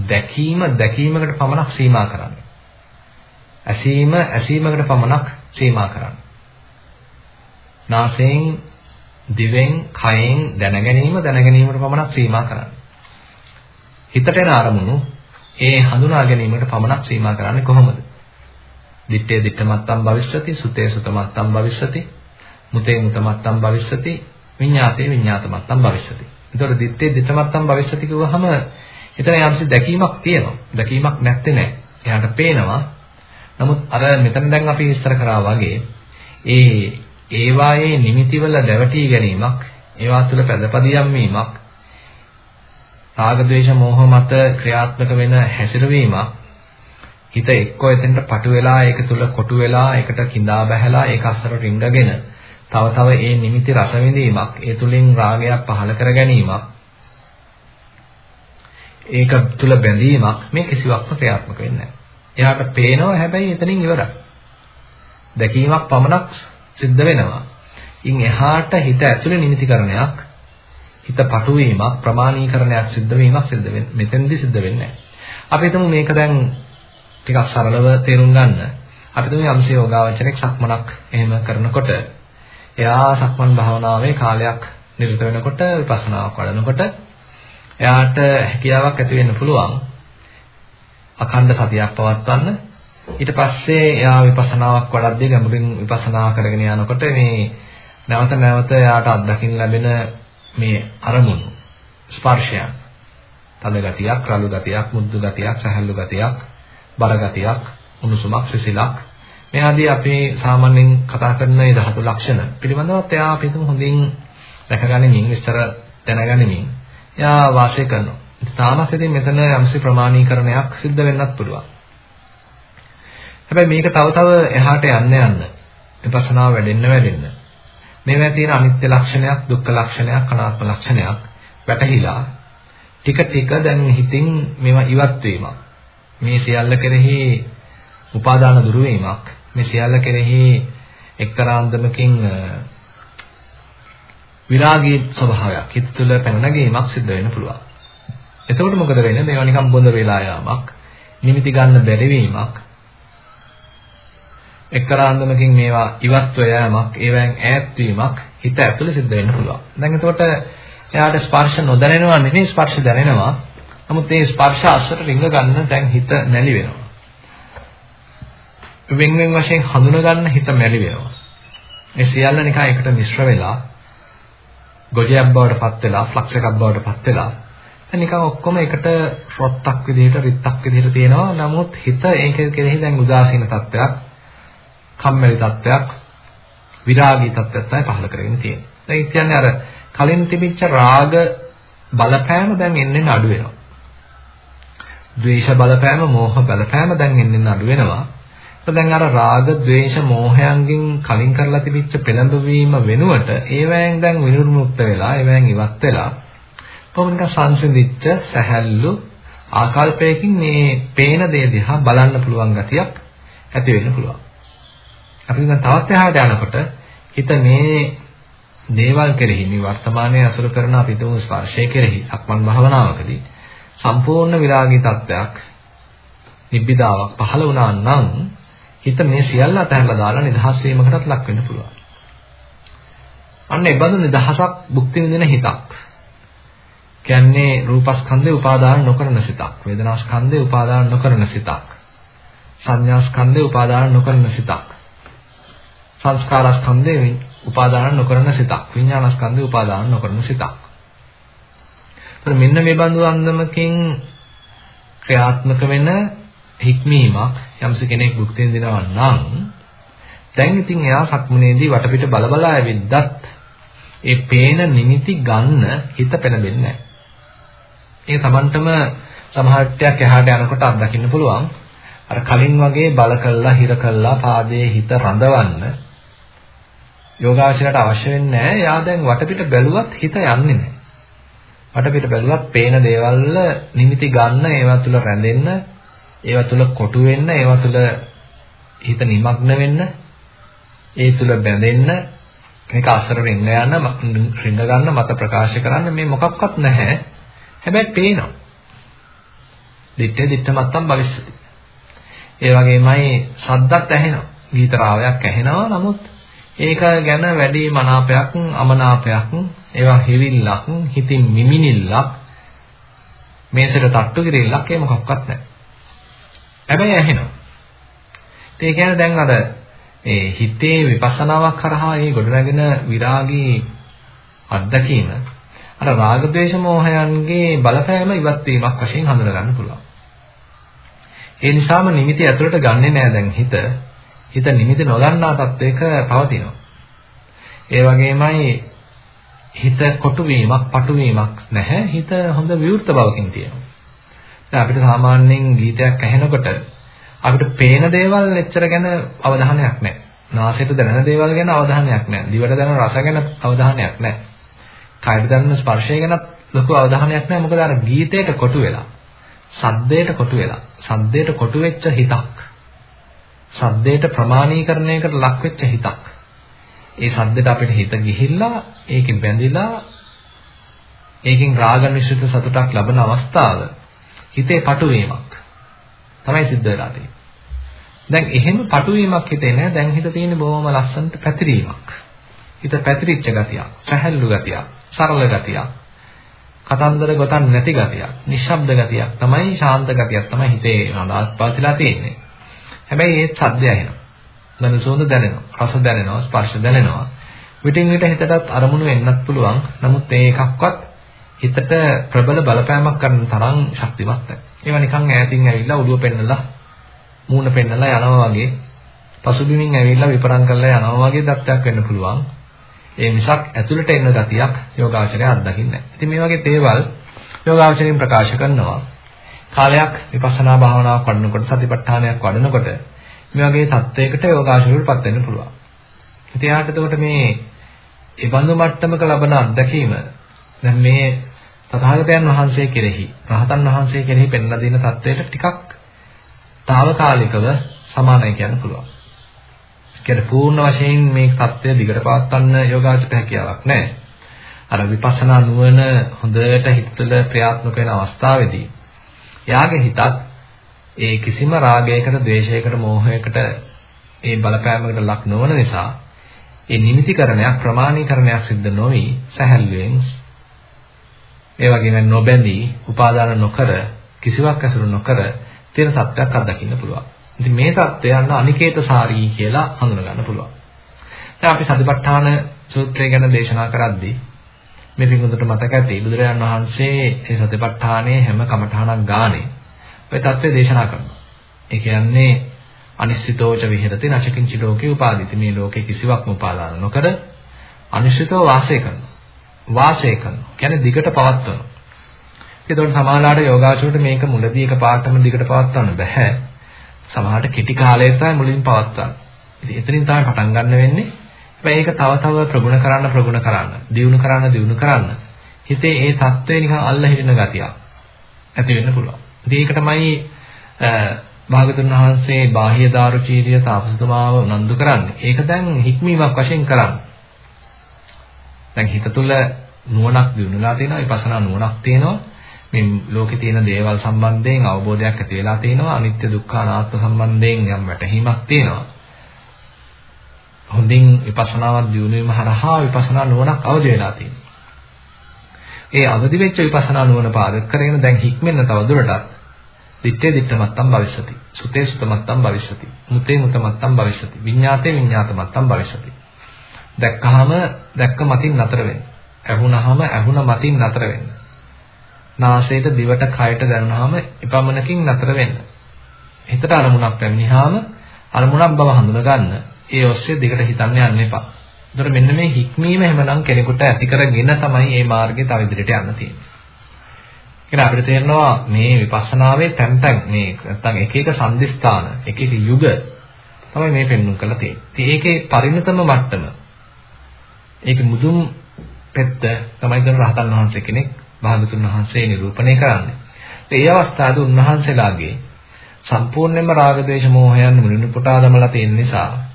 දැකීම දැකීමකට පමණක් සීමා කරන්නේ. ඇසීම ඇසීමකට පමණක් සීමා කරන්නේ. නාසයෙන් දිවෙන් කයෙන් දැනගැනීම දැනගැනීමට පමණක් සීමා කරන්නේ. හිතට එන අරමුණු ඒ හඳුනා ගැනීමට පමණක් සීමා කරන්නේ කොහොමද? දිත්තේ දිත්තමත්තම් භවිෂ්‍යති, සුතේ සුතමත්තම් භවිෂ්‍යති, මුතේ මුතමත්තම් භවිෂ්‍යති, විඤ්ඤාතේ විඤ්ඤාතමත්තම් භවිෂ්‍යති. එතකොට දිත්තේ දිත්තමත්තම් භවිෂ්‍යති කිව්වහම එතන යම්සි දැකීමක් තියෙනවා. දැකීමක් නැත්තේ නෑ. එයාට පේනවා. නමුත් අර මෙතන දැන් අපි විස්තර කරා වගේ ඒ ඒවායේ නිමිතිවල දැවටි ගැනීමක්, ඒවා තුළ පැදපදියම් වීමක්, රාග ద్వේෂ මෝහ මත ක්‍රියාත්මක වෙන හැසිරවීමක් හිත එක්කෝ එතෙන්ට පටු වෙලා ඒක තුල කොටු වෙලා ඒකට කිඳා බහැලා ඒක අස්සර රිංගගෙන තව තව ඒ නිමිති රස විඳීමක් ඒ තුලින් රාගයක් පහළ කර ගැනීමක් ඒක තුල බැඳීමක් මේ කිසිවක්ම ක්‍රියාත්මක වෙන්නේ නැහැ. එයාට පේනවා හැබැයි එතනින් ඉවරයි. දැකීමක් පමණක් සිද්ධ වෙනවා. ඉන් එහාට හිත ඇතුලේ නිමිතිකරණයක් හිත පටු වීමක් ප්‍රමාණීකරණයක් සිද්ධ වීමක් සිද්ධ වෙන්නේ මෙතෙන්දි සිද්ධ වෙන්නේ නැහැ. අපි හිතමු මේක දැන් ටිකක් සරලව තේරුම් ගන්න. අපි තුමේ යම්සේ යෝගාවචරයක් සක්මනක් එහෙම කරනකොට එයා සක්මන් භාවනාවේ කාලයක් නිරත වෙනකොට විපස්සනාවක් වඩනකොට එයාට හැකියාවක් ඇති වෙන්න පුළුවන් අඛණ්ඩ සතියක් පවත්වන්න. ඊට පස්සේ එයා විපස්සනාවක් වඩද්දී ගැඹුරින් විපස්සනා කරගෙන යනකොට මේ නැවත නැවත එයාට අත්දකින්න ලැබෙන මේ අරමුණු ස්පර්ශයන් තද ගතියක්, රළු ගතියක්, මුද්දු ගතියක්, සහැල්ලු ගතියක් බර ගතියක්, උණුසුමක්, සිසිලක් මේ ආදී අපි සාමාන්‍යයෙන් කතා කරන මේ ධාතු ලක්ෂණ පිළිබඳවත් එයා අපි හිතමු හොඳින් දැකගනිමින් විස්තර දැනගනිමින් එයා වාසය කරනවා. තාමත් ඉතින් මෙතන යම්සි ප්‍රමාණීකරණයක් සිද්ධ වෙන්නත් පුළුවන්. හැබැයි මේක තව තව එහාට යන්න යන්න. විපස්සනා වැඩෙන්න වැඩෙන්න. මේවා තියෙන අනිත්‍ය ලක්ෂණයක්, දුක්ඛ ලක්ෂණයක්, අනාත්ම ලක්ෂණයක් වැටහිලා ටික ටික දැන් හිතින් මේවා ඉවත් වීමක්. මේ සියල්ල කෙරෙහි උපාදාන දුරු වීමක්. මේ සියල්ල කෙරෙහි එක්තරාන්දමකින් විරාගී ස්වභාවයක් හිත තුළ පැන නැගීමක් සිද්ධ වෙන්න පුළුවන්. එතකොට මොකද වෙන්නේ? මේවා නිකන් බොඳ වෙලා යාමක්, නිමිති ගන්න බැරි වීමක්, එක්තරාන්දමකින් මේවා ඉවත්ව යෑමක්, ඒවෙන් ඈත් වීමක් හිත ඇතුළේ සිද්ධ වෙන්න පුළුවන්. දැන් එතකොට එයාට ස්පර්ශ නොදැනෙනවා නෙමෙයි ස්පර්ශ දැනෙනවා. නමුත් මේ ස්පර්ශ අස්සට රිංග ගන්න දැන් හිත නැලි වෙනවා. වෙන් වෙන් වශයෙන් හඳුන ගන්න හිත මැලි වෙනවා. මේ සියල්ල නිකන් එකට මිශ්‍ර වෙලා ගොජයක් බවට පත් වෙලා ෆ්ලක්ස් එකක් බවට පත් වෙලා දැන් නිකන් ඔක්කොම එකට රොත්තක් විදිහට රිත්තක් විදිහට තියෙනවා. නමුත් හිත ඒක කෙරෙහි දැන් උදාසීන තත්ත්වයක්, කම්මැලි තත්ත්වයක්, විරාගී තත්ත්වයක් තමයි පහළ කරගෙන තියෙන්නේ. දැන් කියන්නේ අර කලින් තිබිච්ච රාග බලපෑම දැන් එන්නේ අඩු වෙනවා. ද්වේෂ බලපෑම, මෝහ බලපෑම දැන් එන්නෙන් අඩු වෙනවා. දැන් අර රාග, ද්වේෂ, මෝහයන්ගෙන් කලින් කරලා තිබිච්ච පෙළඹවීම වෙනුවට ඒවැයෙන් දැන් විනිර්මුක්ත වෙලා, ඒවැයෙන් ඉවත් වෙලා කොහොමද සංසිඳිච්ච සැහැල්ලු ආකල්පයකින් මේ පේන දේ දිහා බලන්න පුළුවන් ගතියක් ඇති වෙන්න පුළුවන්. අපි දැන් තවත් එහාට යනකොට හිත මේ දේවල් කෙරෙහි මේ වර්තමානයේ අසුර කරන අපි තුමු ස්පර්ශය කෙරෙහි සක්මන් භාවනාවකදී සම්පූර්ණ විරාගී තත්ත්වයක් නිබ්බිදාවක් පහළ වුණා නම් හිත මේ සියල්ල අතහැරලා දාලා නිදහස් වීමකටත් ලක් වෙන්න පුළුවන්. අන්න ඒ බඳු නිදහසක් භුක්ති විඳින හිතක්. කියන්නේ රූපස්කන්ධේ උපාදාන නොකරන සිතක්, වේදනාස්කන්ධේ උපාදාන නොකරන සිතක්, සංඥාස්කන්ධේ උපාදාන නොකරන සිතක්, සංස්කාරස්කන්ධේ උපාදාන නොකරන සිතක්, විඥානස්කන්ධේ උපාදාන නොකරන සිතක්. ඒත් මෙන්න මේ බඳු අන්දමකින් ක්‍රියාත්මක වෙන හික්මීමක් යම්ස කෙනෙක් භුක්ති විඳිනවා නම් දැන් ඉතින් එයා සක්මනේදී වටපිට බල බලා ඇවිද්දත් ඒ පේන නිමිති ගන්න හිත පෙළඹෙන්නේ නැහැ. ඒ Tamanටම සමහරටයක් එහාට යනකොට අත්දකින්න පුළුවන්. අර කලින් වගේ බල කළා හිර කළා පාදයේ හිත රඳවන්න යෝගාචරයට අවශ්‍ය වෙන්නේ නැහැ. එයා දැන් වටපිට බැලුවත් හිත යන්නේ නැහැ. වටපිට බැලුවත් පේන දේවල් නිමිති ගන්න ඒවා තුල රැඳෙන්න ඒවා තුල කොටු වෙන්න ඒවා තුල හිත නිමග්න වෙන්න ඒ තුල බැඳෙන්න මේක අසරෙන් ඉන්න යන රිංග ගන්න මත ප්‍රකාශ කරන්න මේ මොකක්වත් නැහැ හැබැයි පේනවා දිත්තේ දිත්ත මත්තම් භවිෂ්‍යති ඒ වගේමයි සද්දත් ඇහෙනවා ගීත රාවයක් ඇහෙනවා නමුත් ඒක ගැන වැඩි මනාපයක් අමනාපයක් ඒවා හිවිල්ලක් හිතින් මිමිනිල්ලක් මේසට තට්ටු කිරිල්ලක් ඒ මොකක්වත් නැහැ. හැබැයි ඇහෙනවා. ඒ කියන්නේ දැන් අර ඒ හිතේ විපස්සනාවක් කරහා ඒ ගොඩනැගෙන විරාගී අත්දැකීම අර රාග ద్వේෂ මෝහයන්ගේ බලපෑම ඉවත් වීමක් වශයෙන් හඳුනා ගන්න පුළුවන්. ඒ නිසාම නිමිති ඇතුළට ගන්නෙ නෑ දැන් හිත. හිත නිමිති නොගන්නා තත්වයක පවතිනවා. ඒ වගේමයි හිත කොටු වීමක්, පටු වීමක් නැහැ. හිත හොඳ විවෘත බවකින් තියෙනවා. දැන් අපිට සාමාන්‍යයෙන් ගීතයක් ඇහෙනකොට අපිට පේන දේවල් එච්චර ගැන අවධානයක් නැහැ. නාසයට දැනෙන දේවල් ගැන අවධානයක් නැහැ. දිවට දැනෙන රස ගැන අවධානයක් නැහැ. කයට දැනෙන ස්පර්ශය ගැන ලොකු අවධානයක් නැහැ. මොකද අර ගීතයට කොටු වෙලා, සද්දයට කොටු වෙලා, සද්දයට කොටු වෙච්ච හිතක්. සද්දයට ප්‍රමාණීකරණයකට ලක් වෙච්ච හිතක්. ඒ සද්දෙට අපිට හිත ගිහිල්ලා ඒකෙන් බැඳිලා ඒකෙන් රාග නිශ්චිත සතුටක් ලබන අවස්ථාව හිතේ පටුවීමක් තමයි සිද්ධ වෙලා තියෙන්නේ. දැන් එහෙම පටුවීමක් හිතේ නෑ දැන් හිත තියෙන්නේ බොහොම ලස්සනට පැතිරීමක්. හිත පැතිරිච්ච ගතියක්, සැහැල්ලු ගතියක්, සරල ගතියක්. කතන්දර ගොතන් නැති ගතියක්, නිශ්ශබ්ද ගතියක් තමයි ශාන්ත ගතියක් තමයි හිතේ අනාත්පාතිලා තියෙන්නේ. හැබැයි ඒ සද්දය ඇහෙනවා. ගඳ සුවඳ දැනෙනවා, රස දැනෙනවා, ස්පර්ශ දැනෙනවා. විටින් විට හිතටත් අරමුණු වෙන්නත් පුළුවන්. නමුත් ඒ එකක්වත් හිතට ප්‍රබල බලපෑමක් කරන තරම් ශක්තිමත් නැහැ. ඒවා නිකන් ඈතින් ඇවිල්ලා ඔළුව පෙන්නලා මූණ පෙන්නලා යනවා වගේ පසුබිමින් ඇවිල්ලා විපරම් කරලා යනවා වගේ දත්තයක් වෙන්න පුළුවන්. ඒ මිසක් ඇතුළට එන්න ගතියක් යෝගාචරය අත්දකින්නේ නැහැ. ඉතින් මේ වගේ දේවල් යෝගාචරයෙන් ප්‍රකාශ කරනවා. කාලයක් විපස්සනා භාවනාවක් වඩනකොට සතිපට්ඨානයක් වඩනකොට මේ වගේ தත්වයකට යෝගාශ්‍රයටපත් වෙන්න පුළුවන්. ඉතින් යාට එතකොට මේ ඒ බඳු මට්ටමක ලබන අත්දැකීම දැන් මේ තථාගතයන් වහන්සේ කෙරෙහි රහතන් වහන්සේ කෙරෙහි පෙන්ලා දෙන தත්වයට ටිකක් తాවකාලිකව සමානයි කියන්න පුළුවන්. කියන්නේ පූර්ණ වශයෙන් මේ தත්වය දිගට පවත්වන්න යෝගාචර හැකියාවක් නැහැ. අර විපස්සනා නුවණ හොඳට හිතට ප්‍රයාත්මක වෙන අවස්ථාවේදී එයාගේ හිතත් ඒ කිසිම රාගයකට, ද්වේෂයකට, මෝහයකට ඒ බලපෑමකට ලක් නොවන නිසා ඒ නිමිතිකරණයක් ප්‍රමාණීකරණයක් සිද්ධ නොවි සැහැල්ලුවෙන් ඒ වගේම නොබැඳී උපාදාන නොකර කිසිවක් ඇසුරු නොකර තියෙන තත්ත්වයක් අත්දකින්න පුළුවන්. ඉතින් මේ தත්ත්වය යන අනිකේතසාරී කියලා හඳුනා ගන්න පුළුවන්. දැන් අපි සතිපට්ඨාන සූත්‍රය ගැන දේශනා කරද්දී මේ පිටුඳට මතක ඇති බුදුරජාණන් වහන්සේ මේ සතිපට්ඨානයේ හැම කමඨහනක් ගානේ ඔය தත්ත්වය දේශනා කරනවා. ඒ කියන්නේ අනිශ්චිතෝච විහෙරති නචකින්චි ලෝකේ උපාදිත මේ ලෝකේ කිසිවක්ම උපාදාන නොකර අනිශ්චිතව වාසය කරනවා. වාසය කරනවා. කියන්නේ දිගට පවත්වනවා. ඒතකොට සමාලාට යෝගාචරයට මේක මුලදී එක පාටම දිගට පවත්වන්න බෑ. සමහරට කෙටි කාලයක තමයි මුලින් පවත්වන්නේ. ඉතින් එතනින් තමයි පටන් ගන්න වෙන්නේ. හැබැයි ඒක තව තව ප්‍රගුණ කරන්න ප්‍රගුණ කරන්න, දියුණු කරන්න දියුණු කරන්න. හිතේ ඒ தත්ත්වය නිකන් අල්ල හිටින ගතියක් ඇති වෙන්න පුළුවන්. ඉතින් ඒක තමයි භාගතුන් වහන්සේ බාහ්‍ය දාරුචීරිය තාපසතුමාව උනන්දු කරන්නේ. ඒක දැන් හික්මීමක් වශයෙන් කරන්නේ. දැන් හිත තුළ නුවණක් දිනුලා තියෙනවා, විපස්සනා නුවණක් තියෙනවා. මේ ලෝකේ තියෙන දේවල් සම්බන්ධයෙන් අවබෝධයක් ඇති වෙලා තියෙනවා. අනිත්‍ය දුක්ඛ අනාත්ම සම්බන්ධයෙන් යම් වැටහීමක් තියෙනවා. හොඳින් විපස්සනාවක් දියුණු වීම හරහා විපස්සනා නුවණක් අවදි වෙලා තියෙනවා. ඒ අවදි වෙච්ච විපස්සනා නුවණ පාදක කරගෙන දැන් හික්මෙන්න තව දුරටත් දිත්තේ දිත්තමත්තම් භවිෂති. සුතේ සුතමත්තම් භවිෂති. මුතේ මුතමත්තම් භවිෂති. විඤ්ඤාතේ විඤ්ඤාතමත්තම් භවිෂති. දැක්කහම දැක්ක මතින් නතර වෙන්න. ඇහුණහම ඇහුණ මතින් නතර වෙන්න. නාසයට දිවට කයට දැනුනහම එපමණකින් නතර වෙන්න. හිතට අරමුණක් පැමිණිහාම අරමුණක් බව හඳුන ගන්න. ඒ ඔස්සේ දිගට හිතන්න යන්න එපා. ඒතර මෙන්න මේ හික්මීම එහෙමනම් කෙනෙකුට ඇති කරගෙන තමයි මේ මාර්ගය තව ඉදිරියට යන්න තියෙන්නේ. එහෙනම් අපිට තේරෙනවා මේ විපස්සනාවේ තැන් තැන් මේ නැත්තම් එක එක සම්දිස්ථාන එක එක යුග තමයි මේ පෙන්වන්න කරලා තියෙන්නේ. ඉතින් ඒකේ පරිණතම මට්ටම ඒකේ මුදුන් පෙත්ත තමයි දැන් රහතන් වහන්සේ කෙනෙක් භාගතුන් වහන්සේ නිරූපණය කරන්නේ. ඒ අවස්ථාවේ උන්වහන්සේලාගේ සම්පූර්ණයෙන්ම රාග දේශ මොහයන් මුලින් පුටා දමලා තියෙන නිසා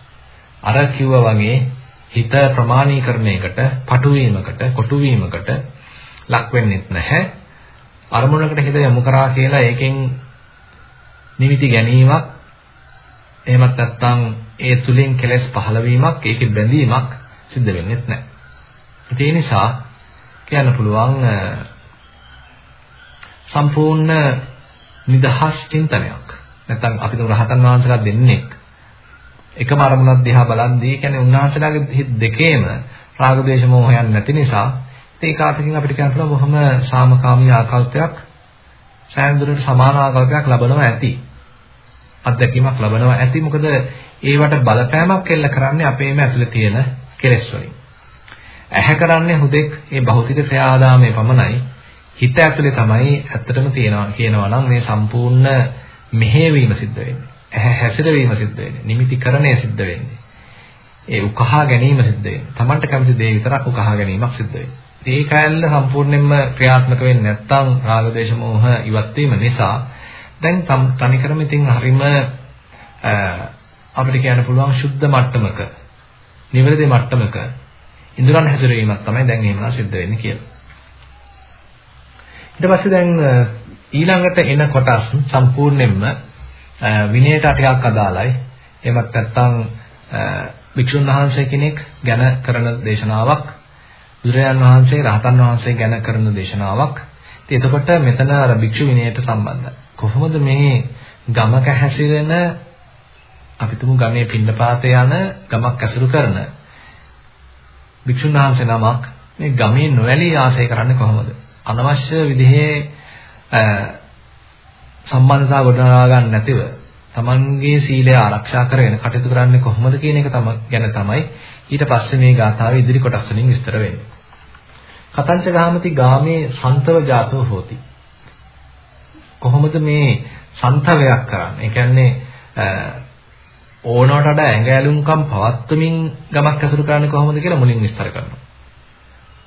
අර කිව්වා වගේ හිත ප්‍රමාණීකරණයකට, පටු වීමකට, කොටු වීමකට ලක් වෙන්නේ නැහැ. අරමුණකට හිත යොමු කරා කියලා ඒකෙන් නිමිති ගැනීමක් එහෙමත් නැත්නම් ඒ තුලින් කෙලෙස් පහළ වීමක් ඒකේ බැඳීමක් සිද්ධ වෙන්නේ නැහැ. ඒ නිසා කියන්න පුළුවන් සම්පූර්ණ නිදහස් චින්තනයක්. නැත්නම් අපි තුන් රහතන් වහන්සේලා දෙන්නේ එකම අරමුණක් දිහා බලන්දී කියන්නේ උන්වහන්සේලාගේ හිත දෙකේම රාග දේශ මොහයන් නැති නිසා ඒක අතකින් අපිට කියන්න පුළුවන් බොහොම සාමකාමී ආකල්පයක් සෑම දුරට සමාන ආකල්පයක් ලබනවා ඇති. අත්දැකීමක් ලබනවා ඇති. මොකද ඒවට බලපෑමක් එල්ල කරන්නේ අපේම ඇතුලේ තියෙන කෙලෙස් වලින්. ඇහැ කරන්නේ හුදෙක් මේ භෞතික ක්‍රියාදාමයේ පමණයි. හිත ඇතුලේ තමයි ඇත්තටම තියෙනවා කියනවා නම් මේ සම්පූර්ණ මෙහෙවීම සිද්ධ වෙන්නේ. ඇහැ හැසිරවීම සිද්ධ වෙන්නේ. නිමිතිකරණය සිද්ධ වෙන්නේ. ඒ උකහා ගැනීම සිද්ධ වෙන්නේ. Tamanට කැමති දේ විතරක් උකහා ගැනීමක් සිද්ධ වෙන්නේ. ඒ කැලල සම්පූර්ණයෙන්ම ක්‍රියාත්මක වෙන්නේ නැත්නම් රාග දේශ මොහ ඉවත් වීම නිසා දැන් තනිකරම ඉතින් හරීම අපිට කියන්න පුළුවන් සුද්ධ මට්ටමක නිවැරදි මට්ටමක ඉන්ද්‍රයන් හැසිරීමක් තමයි දැන් එහෙමනම් සිද්ධ වෙන්නේ කියලා. ඊට පස්සේ දැන් ඊළඟට එන කොටස් සම්පූර්ණයෙන්ම විනයට ටිකක් අදාළයි. එහෙමත් නැත්නම් භික්ෂුන් වහන්සේ කෙනෙක් ගැන කරන දේශනාවක් බුදුරජාන් වහන්සේ රහතන් වහන්සේ ගැන කරන දේශනාවක්. ඉතින් එතකොට මෙතන අර භික්ෂු විනයට සම්බන්ධයි. කොහොමද මේ ගමක හැසිරෙන අපි තුමු ගමේ පින්නපාතේ යන ගමක් ඇසුරු කරන භික්ෂුන් වහන්සේ නමක් මේ ගමේ නොඇලී ආශය කරන්නේ කොහොමද? අනවශ්‍ය විදිහේ සම්බන්ධතාව ගොඩනගා ගන්න නැතිව තමන්ගේ සීලය ආරක්ෂා කරගෙන කටයුතු කරන්නේ කොහොමද කියන එක තම ගැන තමයි ඊට පස්සේ මේ ගාථාවේ ඉදිරි කොටස් වලින් විස්තර වෙන්නේ. කතංච ගාමති ගාමේ සන්තව ජාතෝ හෝති. කොහොමද මේ සන්තවයක් කරන්නේ? ඒ කියන්නේ ඕනවට වඩා ඇඟ ඇලුම්කම් පවත්වමින් ගමක් ඇසුරු කරන්නේ කොහොමද කියලා මුලින් විස්තර කරනවා.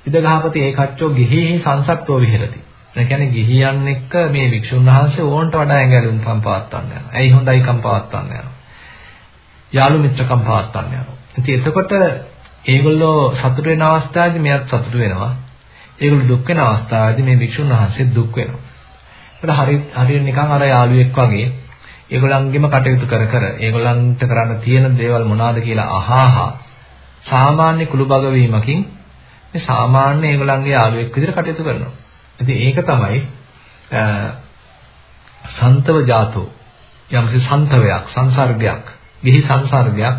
ඉදගහපති ඒකච්චෝ ගිහිහි සංසක්තෝ විහෙරති. ඒ කියන්නේ ගිහියන් එක්ක මේ වික්ෂුන් වහන්සේ ඕන්ට වඩා ඇඟ ඇලුම්කම් පවත්වන්න යනවා. ඇයි හොඳයිකම් පවත්වන්න යනවා. යාළු මිත්‍රකම් පවත්වන්න යනවා. ඉතින් එතකොට ඒගොල්ලෝ සතුට වෙන අවස්ථාවේදී මෙයත් සතුට වෙනවා. ඒගොල්ලෝ දුක් වෙන අවස්ථාවේදී මේ වික්ෂුන් වහන්සේ දුක් වෙනවා. ඒකට හරි හරියට නිකන් අර යාළුවෙක් වගේ ඒගොල්ලන්ගෙම කටයුතු කර කර ඒගොල්ලන්ට කරන්න තියෙන දේවල් මොනවාද කියලා අහහා සාමාන්‍ය කුළු බග වීමකින් මේ සාමාන්‍ය ඒගොල්ලන්ගේ යාළුවෙක් විදිහට කටයුතු කරනවා. ඉතින් ඒක තමයි සන්තව ජාතෝ යම්සි සන්තවයක් සංසර්ගයක් ගිහි සංසර්ගයක්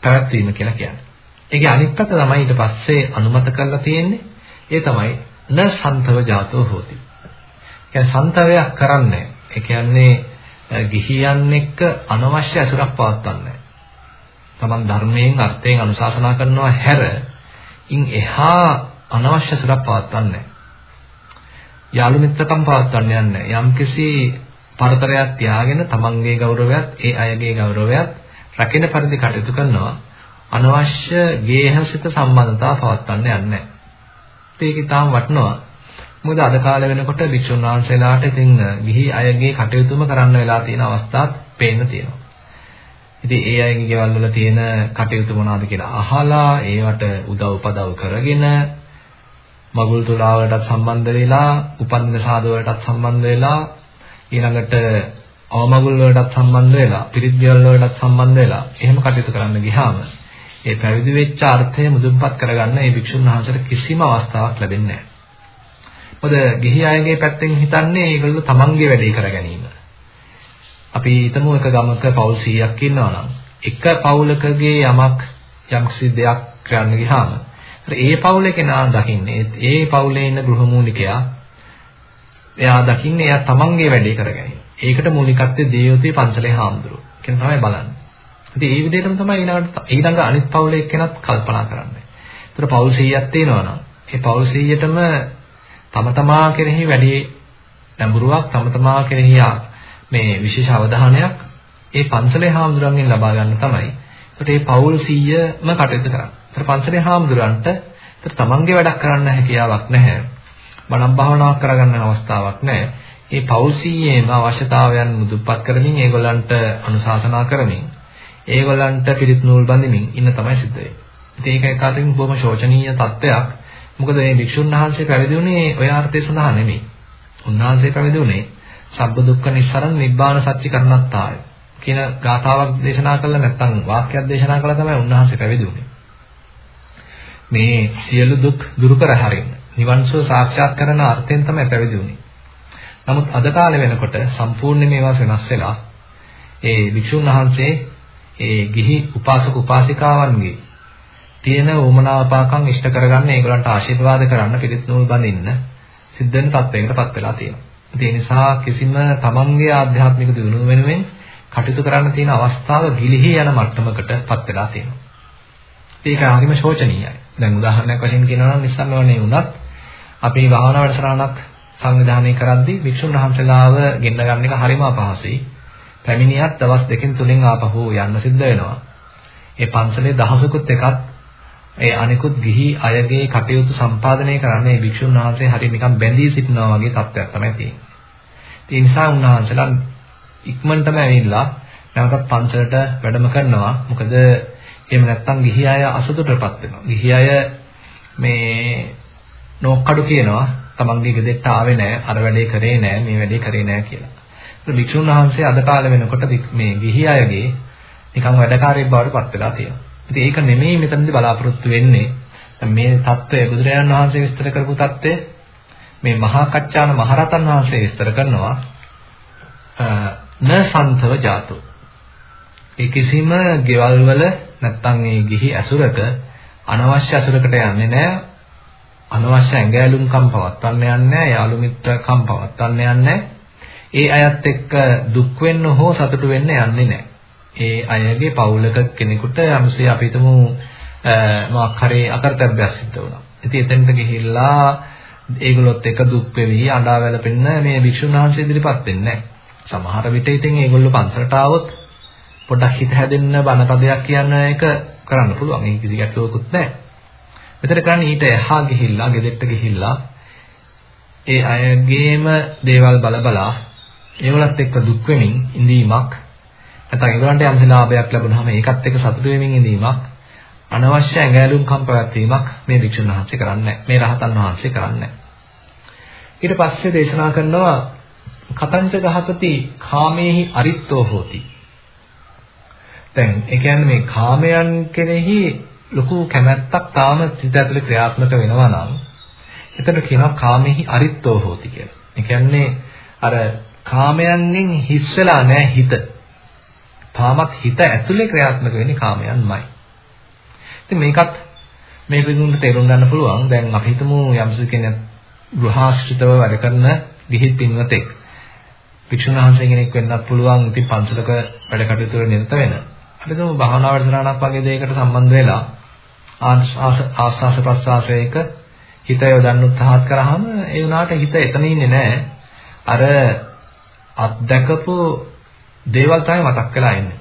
පැවැත්වීම කියලා කියන්නේ. ඒකේ අනිත් පැත්ත තමයි ඊට පස්සේ අනුමත කරලා තියෙන්නේ. ඒ තමයි න සන්තව ජාතෝ හෝති. කියන්නේ සන්තවයක් කරන්නේ. ඒ කියන්නේ ගිහියන් එක්ක අනවශ්‍ය ඇසුරක් පවත්වන්නේ තමන් ධර්මයෙන් අර්ථයෙන් අනුශාසනා කරනවා හැර ඉන් එහා අනවශ්‍ය ඇසුරක් පවත්වන්නේ යාළු මිත්‍රකම් පවත්වන්න යන්නේ. යම්කිසි පරතරයක් තියාගෙන තමන්ගේ ගෞරවයත් ඒ අයගේ ගෞරවයත් රැකෙන පරිදි කටයුතු කරනවා. අනවශ්‍ය ගේහසිත සම්බන්ධතා පවත්වන්න යන්නේ. ඒක ඉතාම වටිනවා. මොකද අද කාලේ වෙනකොට භික්ෂුන් වහන්සේලාට ඉතින් ගිහි අයගේ කටයුතුම කරන්න වෙලා තියෙන අවස්ථාත් පේන්න තියෙනවා. ඉතින් ඒ අයගේ ගෙවල් වල තියෙන කටයුතු මොනවද කියලා අහලා ඒවට උදව් උපදව් කරගෙන මගුල් තුලාවලටත් සම්බන්ධ වෙලා උපන්දින සාද වලටත් සම්බන්ධ වෙලා ඊළඟට අවමගුල් වලටත් සම්බන්ධ වෙලා පිරිත් ගෙවල් වලටත් සම්බන්ධ වෙලා එහෙම කටයුතු කරන්න ගියාම ඒ පැවිදි වෙච්ච අර්ථය මුදුන්පත් කරගන්න මේ භික්ෂුන් වහන්සේට කිසිම අවස්ථාවක් ලැබෙන්නේ නැහැ. මොකද ගිහි අයගේ පැත්තෙන් හිතන්නේ ඒගොල්ලෝ තමන්ගේ වැඩේ කර ගැනීම. අපි හිතමු එක ගමක පවුල් 100ක් ඉන්නවා නම් එක පවුලකගේ යමක් යම්කිසි දෙයක් කරන්න ගියාම ඒ පවුලේ කෙනා දකින්නේ ඒ පවුලේ ඉන්න ගෘහමූලිකයා එයා දකින්නේ එයා තමන්ගේ වැඩේ කරගැනීම. ඒකට මූලිකත්වයේ දී යුතුයි පන්සලේ හාමුදුරුවෝ. කියන තමයි බලන්නේ. ඉතින් ඒ විදිහටම තමයි ඊළඟට ඊළඟ අනිත් පවුලේ එක්කෙනත් කල්පනා කරන්නේ. ඒතර පවුල් 100ක් තියෙනවා නම් ඒ පවුල් 100ටම තම තමා කෙරෙහි වැඩි නැඹුරුවක් තම තමා කෙරෙහි මේ විශේෂ අවධානයක් ඒ පන්සලේ හාමුදුරන්ගෙන් ලබා ගන්න තමයි. ඒකට මේ පෞල් 100ම කටයුතු කරන්නේ. ඒතර පන්සලේ හාමුදුරන්ට ඒතර තමන්ගේ වැඩක් කරන්න හැකියාවක් නැහැ. බණක් භාවනාවක් කරගන්න අවස්ථාවක් නැහැ. මේ පෞල් 100ේම අවශ්‍යතාවයන් මුදුපත් කරමින් ඒගොල්ලන්ට අනුශාසනා කරමින් ඒගොල්ලන්ට පිළිත් නූල් බඳිමින් ඉන්න තමයි සිද්ධ වෙන්නේ. ඉතින් ඒක එකාතකින් බොහොම ශෝචනීය තත්ත්වයක්. මොකද මේ භික්ෂුන් වහන්සේ පැවිදි වුණේ ඔය අර්ථය සඳහා නෙමෙයි. උන්වහන්සේ පැවිදි වුණේ සබ්බ දුක්ඛ නිස්සරණ නිබ්බාන සත්‍ය කරණත්තාය කියන ගාථාවක් දේශනා කළා නැත්නම් වාක්‍යයක් දේශනා කළා තමයි උන්වහන්සේ පැවිදි වුණේ. මේ සියලු දුක් දුරු කර හරින්න නිවන් සුව සාක්ෂාත් කරන අර්ථයෙන් තමයි පැවිදි වුණේ. නමුත් අද කාලේ වෙනකොට සම්පූර්ණ මේවා වෙනස් වෙලා ඒ භික්ෂුන් වහන්සේ ඒ ගිහි උපාසක උපාසිකාවන්ගේ තියෙන උමනාපාකම් ඉෂ්ට කරගන්න ඒගොල්ලන්ට ආශිර්වාද කරන්න පිළිත් නූල් බඳින්න සිද්ධ වෙන තත්වයකටපත් වෙලා තියෙනවා. ඒ නිසා කිසිම තමන්ගේ ආධ්‍යාත්මික දියුණුව වෙනුවෙන් කටයුතු කරන්න තියෙන අවස්ථාව ගිලිහි යන මට්ටමකටපත් වෙලා තියෙනවා. ඒක හරිම ශෝචනීයයි. දැන් උදාහරණයක් වශයෙන් කියනවා නම් නිස්සන්නවනේ වුණත් අපි භාවනා වැඩසටහනක් සංවිධානය කරද්දී වික්ෂුන් වහන්සේලාව ගෙන්න ගන්න එක හරිම අපහසුයි. පැමිණියත් දවස් දෙකකින් තුනෙන් ආපහු යන්න සිද්ධ වෙනවා. ඒ පන්සලේ දහසකුත් එකක් ඒ අනිකුත් ගිහි අයගේ කටයුතු සම්පාදනය කරන්නේ වික්ෂුන් වහන්සේ හරිය නිකන් බැඳී සිටිනවා වගේ තත්ත්වයක් තමයි තියෙන්නේ. ඒ නිසා උන්වහන්සේලා ඉක්මනටම ඇවිල්ලා නැවතත් පන්සලට වැඩම කරනවා. මොකද එහෙම නැත්නම් ගිහි අය අසතුටටපත් වෙනවා. ගිහි අය මේ නෝක්කඩු කියනවා තමන්ගේ ගෙදෙට්ට ආවේ නැහැ, අර වැඩේ කරේ නැහැ, මේ වැඩේ කරේ නැහැ කියලා. ඒක වික්ෂුන් වහන්සේ අද කාලේ වෙනකොට මේ ගිහි අයගේ නිකන් වැඩකාරයෙක් බවට පත් වෙලා තියෙනවා. ඉතින් ඒක නෙමෙයි මෙතනදී බලාපොරොත්තු වෙන්නේ. මේ தত্ত্বය බුදුරජාණන් වහන්සේ විස්තර කරපු தত্ত্বය මේ මහා කච්චාන මහරතන් වහන්සේ විස්තර කරනවා න සන්තව ජාතෝ ඒ කිසිම ගෙවල් වල නැත්තම් මේ ගිහි ඇසුරක අනවශ්‍ය ඇසුරකට යන්නේ නැහැ. අනවශ්‍ය ඇඟැලුම්කම් පවත්වන්න යන්නේ නැහැ. යාළු මිත්‍රකම් පවත්වන්න යන්නේ නැහැ. ඒ අයත් එක්ක දුක් වෙන්න හෝ සතුටු වෙන්න යන්නේ නැහැ. ඒ අයගේ පවුලක කෙනෙකුට යම්සේ අපි හිතමු මොකක් හරි අකරතැබ්බයක් සිද්ධ වුණා. ඉතින් එතනට ගිහිල්ලා ඒගොල්ලොත් එක දුක් වෙවි අඬා වැළපෙන්න මේ වික්ෂුන් වහන්සේ ඉදිරිපත් වෙන්නේ නැහැ. සමහර විට ඉතින් ඒගොල්ලෝ පන්සලට ආවොත් පොඩ්ඩක් හිත හැදෙන්න බණපදයක් කියන එක කරන්න පුළුවන්. ඒක කිසි ගැටලුවකුත් නැහැ. මෙතන කරන්නේ ඊට එහා ගිහිල්ලා, ගෙදෙට්ට ගිහිල්ලා ඒ අයගේම දේවල් බල බලා ඒගොල්ලත් එක්ක දුක් වෙමින් ඉඳීමක් නැත්නම් ඒගොල්ලන්ට යම් ලාභයක් ලැබුණාම ඒකත් එක්ක සතුටු වෙමින් ඉඳීමක් අනවශ්‍ය ඇඟැලුම්කම් පැවැත්වීමක් මේ වික්ෂුන් වහන්සේ කරන්නේ මේ රහතන් වහන්සේ කරන්නේ ඊට පස්සේ දේශනා කරනවා කතංච ගහපති කාමේහි අරිත්තෝ හෝති දැන් ඒ කියන්නේ මේ කාමයන් කෙරෙහි ලොකු කැමැත්තක් තාම සිත ඇතුලේ ක්‍රියාත්මක වෙනවා නම් එතන කියනවා කාමෙහි අරිත්තෝ හෝති කියලා. ඒ කියන්නේ අර කාමයන්ගෙන් හිස් වෙලා නැහැ හිත. තාමත් හිත ඇතුලේ ක්‍රියාත්මක වෙන්නේ කාමයන්මයි. ඉතින් මේකත් මේ පිළිගුණ තේරුම් ගන්න පුළුවන්. දැන් අපි හිතමු යම්සි කෙනෙක් ගෘහාශ්‍රිතව වැඩ කරන ගිහි පින්වතෙක්. භික්ෂුන් වහන්සේ කෙනෙක් වෙන්නත් පුළුවන්. ඉතින් පන්සලක වැඩ කටයුතු වල නිරත වෙන. අපි හිතමු භාවනා වැඩසටහනක් වගේ දෙයකට සම්බන්ධ වෙලා ආස්වාස ප්‍රස්වාසයක හිත යොදන්න උත්සාහ කරාම ඒ උනාට හිත එතන ඉන්නේ නැහැ. අර අත්දකපු දේවල් තමයි මතක් වෙලා ඉන්නේ.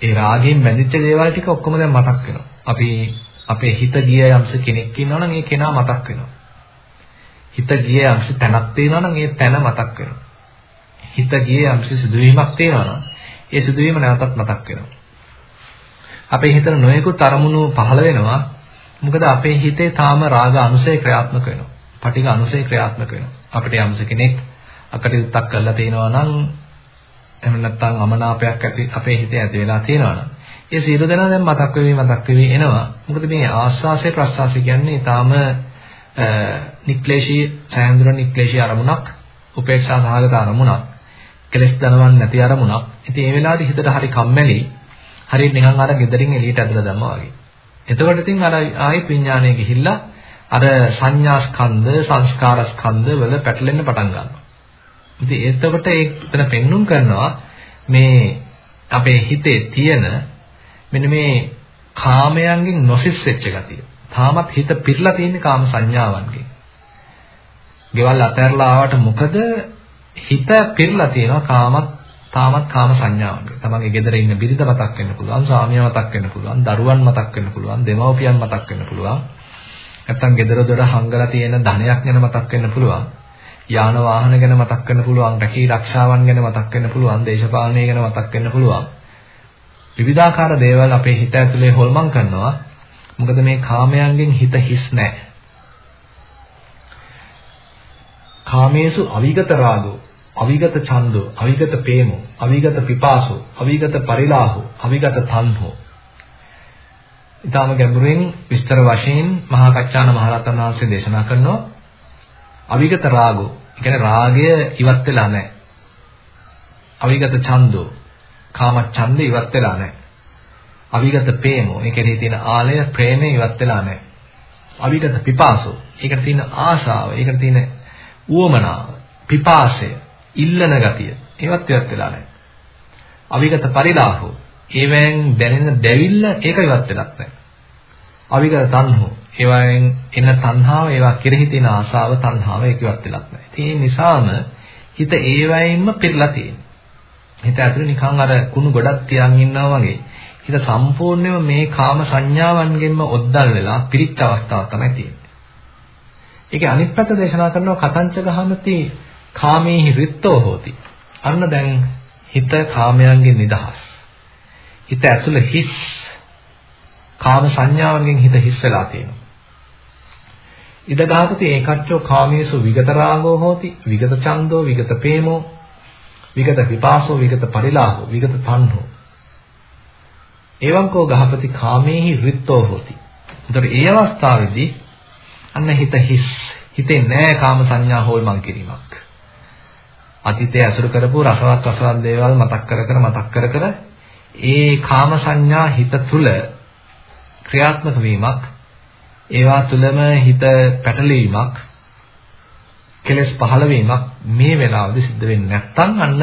ඒ රාගයෙන් බැඳිච්ච දේවල් ටික ඔක්කොම දැන් මතක් වෙනවා. අපි අපේ හිත ගිය යම්ස කෙනෙක් ඉන්නවනම් ඒ කෙනා මතක් වෙනවා. හිත ගිය යම්ස තැනක් තියෙනවා නම් ඒ තැන මතක් වෙනවා. හිත ගිය යම්ස සිදුවීමක් තියෙනවා නම් ඒ සිදුවීම නැවතත් මතක් වෙනවා. අපේ හිතේ නොයෙකුත් අරමුණු පහළ වෙනවා. මොකද අපේ හිතේ තාම රාග අනුසය ක්‍රියාත්මක වෙනවා. පටිඝ අනුසය ක්‍රියාත්මක වෙනවා. අපිට යම්ස කෙනෙක් අකටයුත්තක් කරලා තියෙනවා නම් එහෙම නැත්නම් අමනාපයක් ඇති අපේ හිතේ ඇති වෙලා තියෙනවා නම් ඒ සියලු දෙනා දැන් මතක් වෙවි මතක් වෙවි එනවා. මොකද මේ ආස්වාසය ප්‍රස්වාසය කියන්නේ තාම නික්ලේශී සෑහඳුන නික්ලේශී අරමුණක් උපේක්ෂා සහගත අරමුණක් කෙලස් දනවන්නේ නැති අරමුණක්. ඉතින් ඒ වෙලාවේදී හිතට හරි කම්මැලි හරියට නිකන් අර ගෙදරින් එළියට ඇදලා දැම්මා වගේ. එතකොට ඉතින් අර ආයෙත් විඥානය ගිහිල්ලා අර සංඥා ස්කන්ධ සංස්කාර ස්කන්ධ වල පැටලෙන්න පටන් ගන්නවා. ඉතින් එතකොට ඒ එතන පෙන්눔 කරනවා මේ අපේ හිතේ තියෙන මෙන්න මේ කාමයන්ගෙන් නොසිස් වෙච්ච ගතිය. තාමත් හිත පිරලා තියෙන කාම සංඥාවන්ගෙන්. ගෙවල් අතහැරලා ආවට මොකද හිත පිරලා තියෙනවා කාමත් තාමත් කාම සංඥාවන්ගෙන්. තමන්ගේ ගෙදර ඉන්න බිරිඳ මතක් වෙන්න පුළුවන්, ස්වාමියා මතක් වෙන්න පුළුවන්, දරුවන් මතක් වෙන්න පුළුවන්, දෙමව්පියන් මතක් වෙන්න පුළුවන්. නැත්තම් ගෙදර දොර හංගලා තියෙන ධනයක් ගැන මතක් වෙන්න පුළුවන්. යාන වාහන ගැන මතක් වෙන්න පුළුවන්, රැකී රක්ෂාවන් ගැන මතක් වෙන්න පුළුවන්, දේශපාලනය ගැන මතක් වෙන්න පුළුවන්. විවිධාකාර දේවල් අපේ හිත ඇතුලේ හොල්මන් කරනවා. මොකද මේ කාමයන්ගෙන් හිත හිස් නැහැ. කාමේසු අවිගත රාගෝ අවිගත ඡන්தோ අවිගත ප්‍රේමෝ අවිගත පිපාසෝ අවිගත පරිලාහෝ අවිගත තණ්හෝ. ඊටම ගැඹුරින් විස්තර වශයෙන් මහා කච්චාන මහරහතන් වහන්සේ දේශනා කරනවා. අවිගත රාගෝ කියන්නේ රාගය ඉවත් වෙලා නැහැ. අවිගත ඡන්தோ කාම ඡන්දය ඉවත් වෙලා නැහැ. අවිගත ප්‍රේමෝ ඒකේ තියෙන ආලය ප්‍රේමය ඉවත් වෙලා නැහැ. අවිගත පිපාසෝ ඒකට තියෙන ආශාව ඒකට තියෙන උවමනාව පිපාසය ඉල්ලන ගතිය ඒවත් ඉවත් වෙලා නැහැ. අවිගත පරිලාහෝ ඒවෙන් දැනෙන දැවිල්ල ඒක ඉවත් වෙලක් නැහැ. අවිගත තණ්හෝ ඒවායෙන් එන තණ්හාව ඒවා කෙරෙහි තියෙන ආසාව තණ්හාව ඒක ඉවත් වෙලක් නැහැ. ඒ නිසාම හිත ඒවයින්ම පිරලා තියෙනවා. හිත ඇතුලේ නිකන් අර කුණු ගොඩක් තියන් ඉන්නවා වගේ. හිත සම්පූර්ණයෙන්ම මේ කාම සංඥාවන්ගෙන්ම ඔද්දල් වෙලා පිරිච්ච අවස්ථාවක් තමයි තියෙන්නේ. ඒකේ අනිත් පැත්ත දේශනා කරනවා කතංච ගහමති කාමේහි රිත්තෝ හෝති. අන්න දැන් හිත කාමයන්ගෙන් නිදහස්. හිත ඇතුළ හිස් කාම සංඥාවන්ගෙන් හිත හිස් වෙලා තියෙනවා. ඉද ගාපති ඒකච්චෝ කාමේසු විගත රාගෝ හෝති විගත ඡන්தோ විගත ප්‍රේමෝ විගත විපාසෝ විගත පරිලාහෝ විගත තණ්හෝ එවං කෝ ගහපති කාමේහි රිත්තෝ හෝති. ඒතර ඒ අවස්ථාවේදී අන්න හිත හිස් හිතේ නෑ කාම සංඥා හොල්මන් කිරීමක්. අතීතයේ අසුරු කරපු රසවත් රසවත් දේවල් මතක් කර කර මතක් කර කර ඒ කාම සංඥා හිත තුල ක්‍රියාත්මක වීමක් ඒවා තුලම හිත පැටලීමක් කෙලස් පහළ වීමක් මේ වෙලාවේදී සිද්ධ වෙන්නේ නැත්නම් අන්න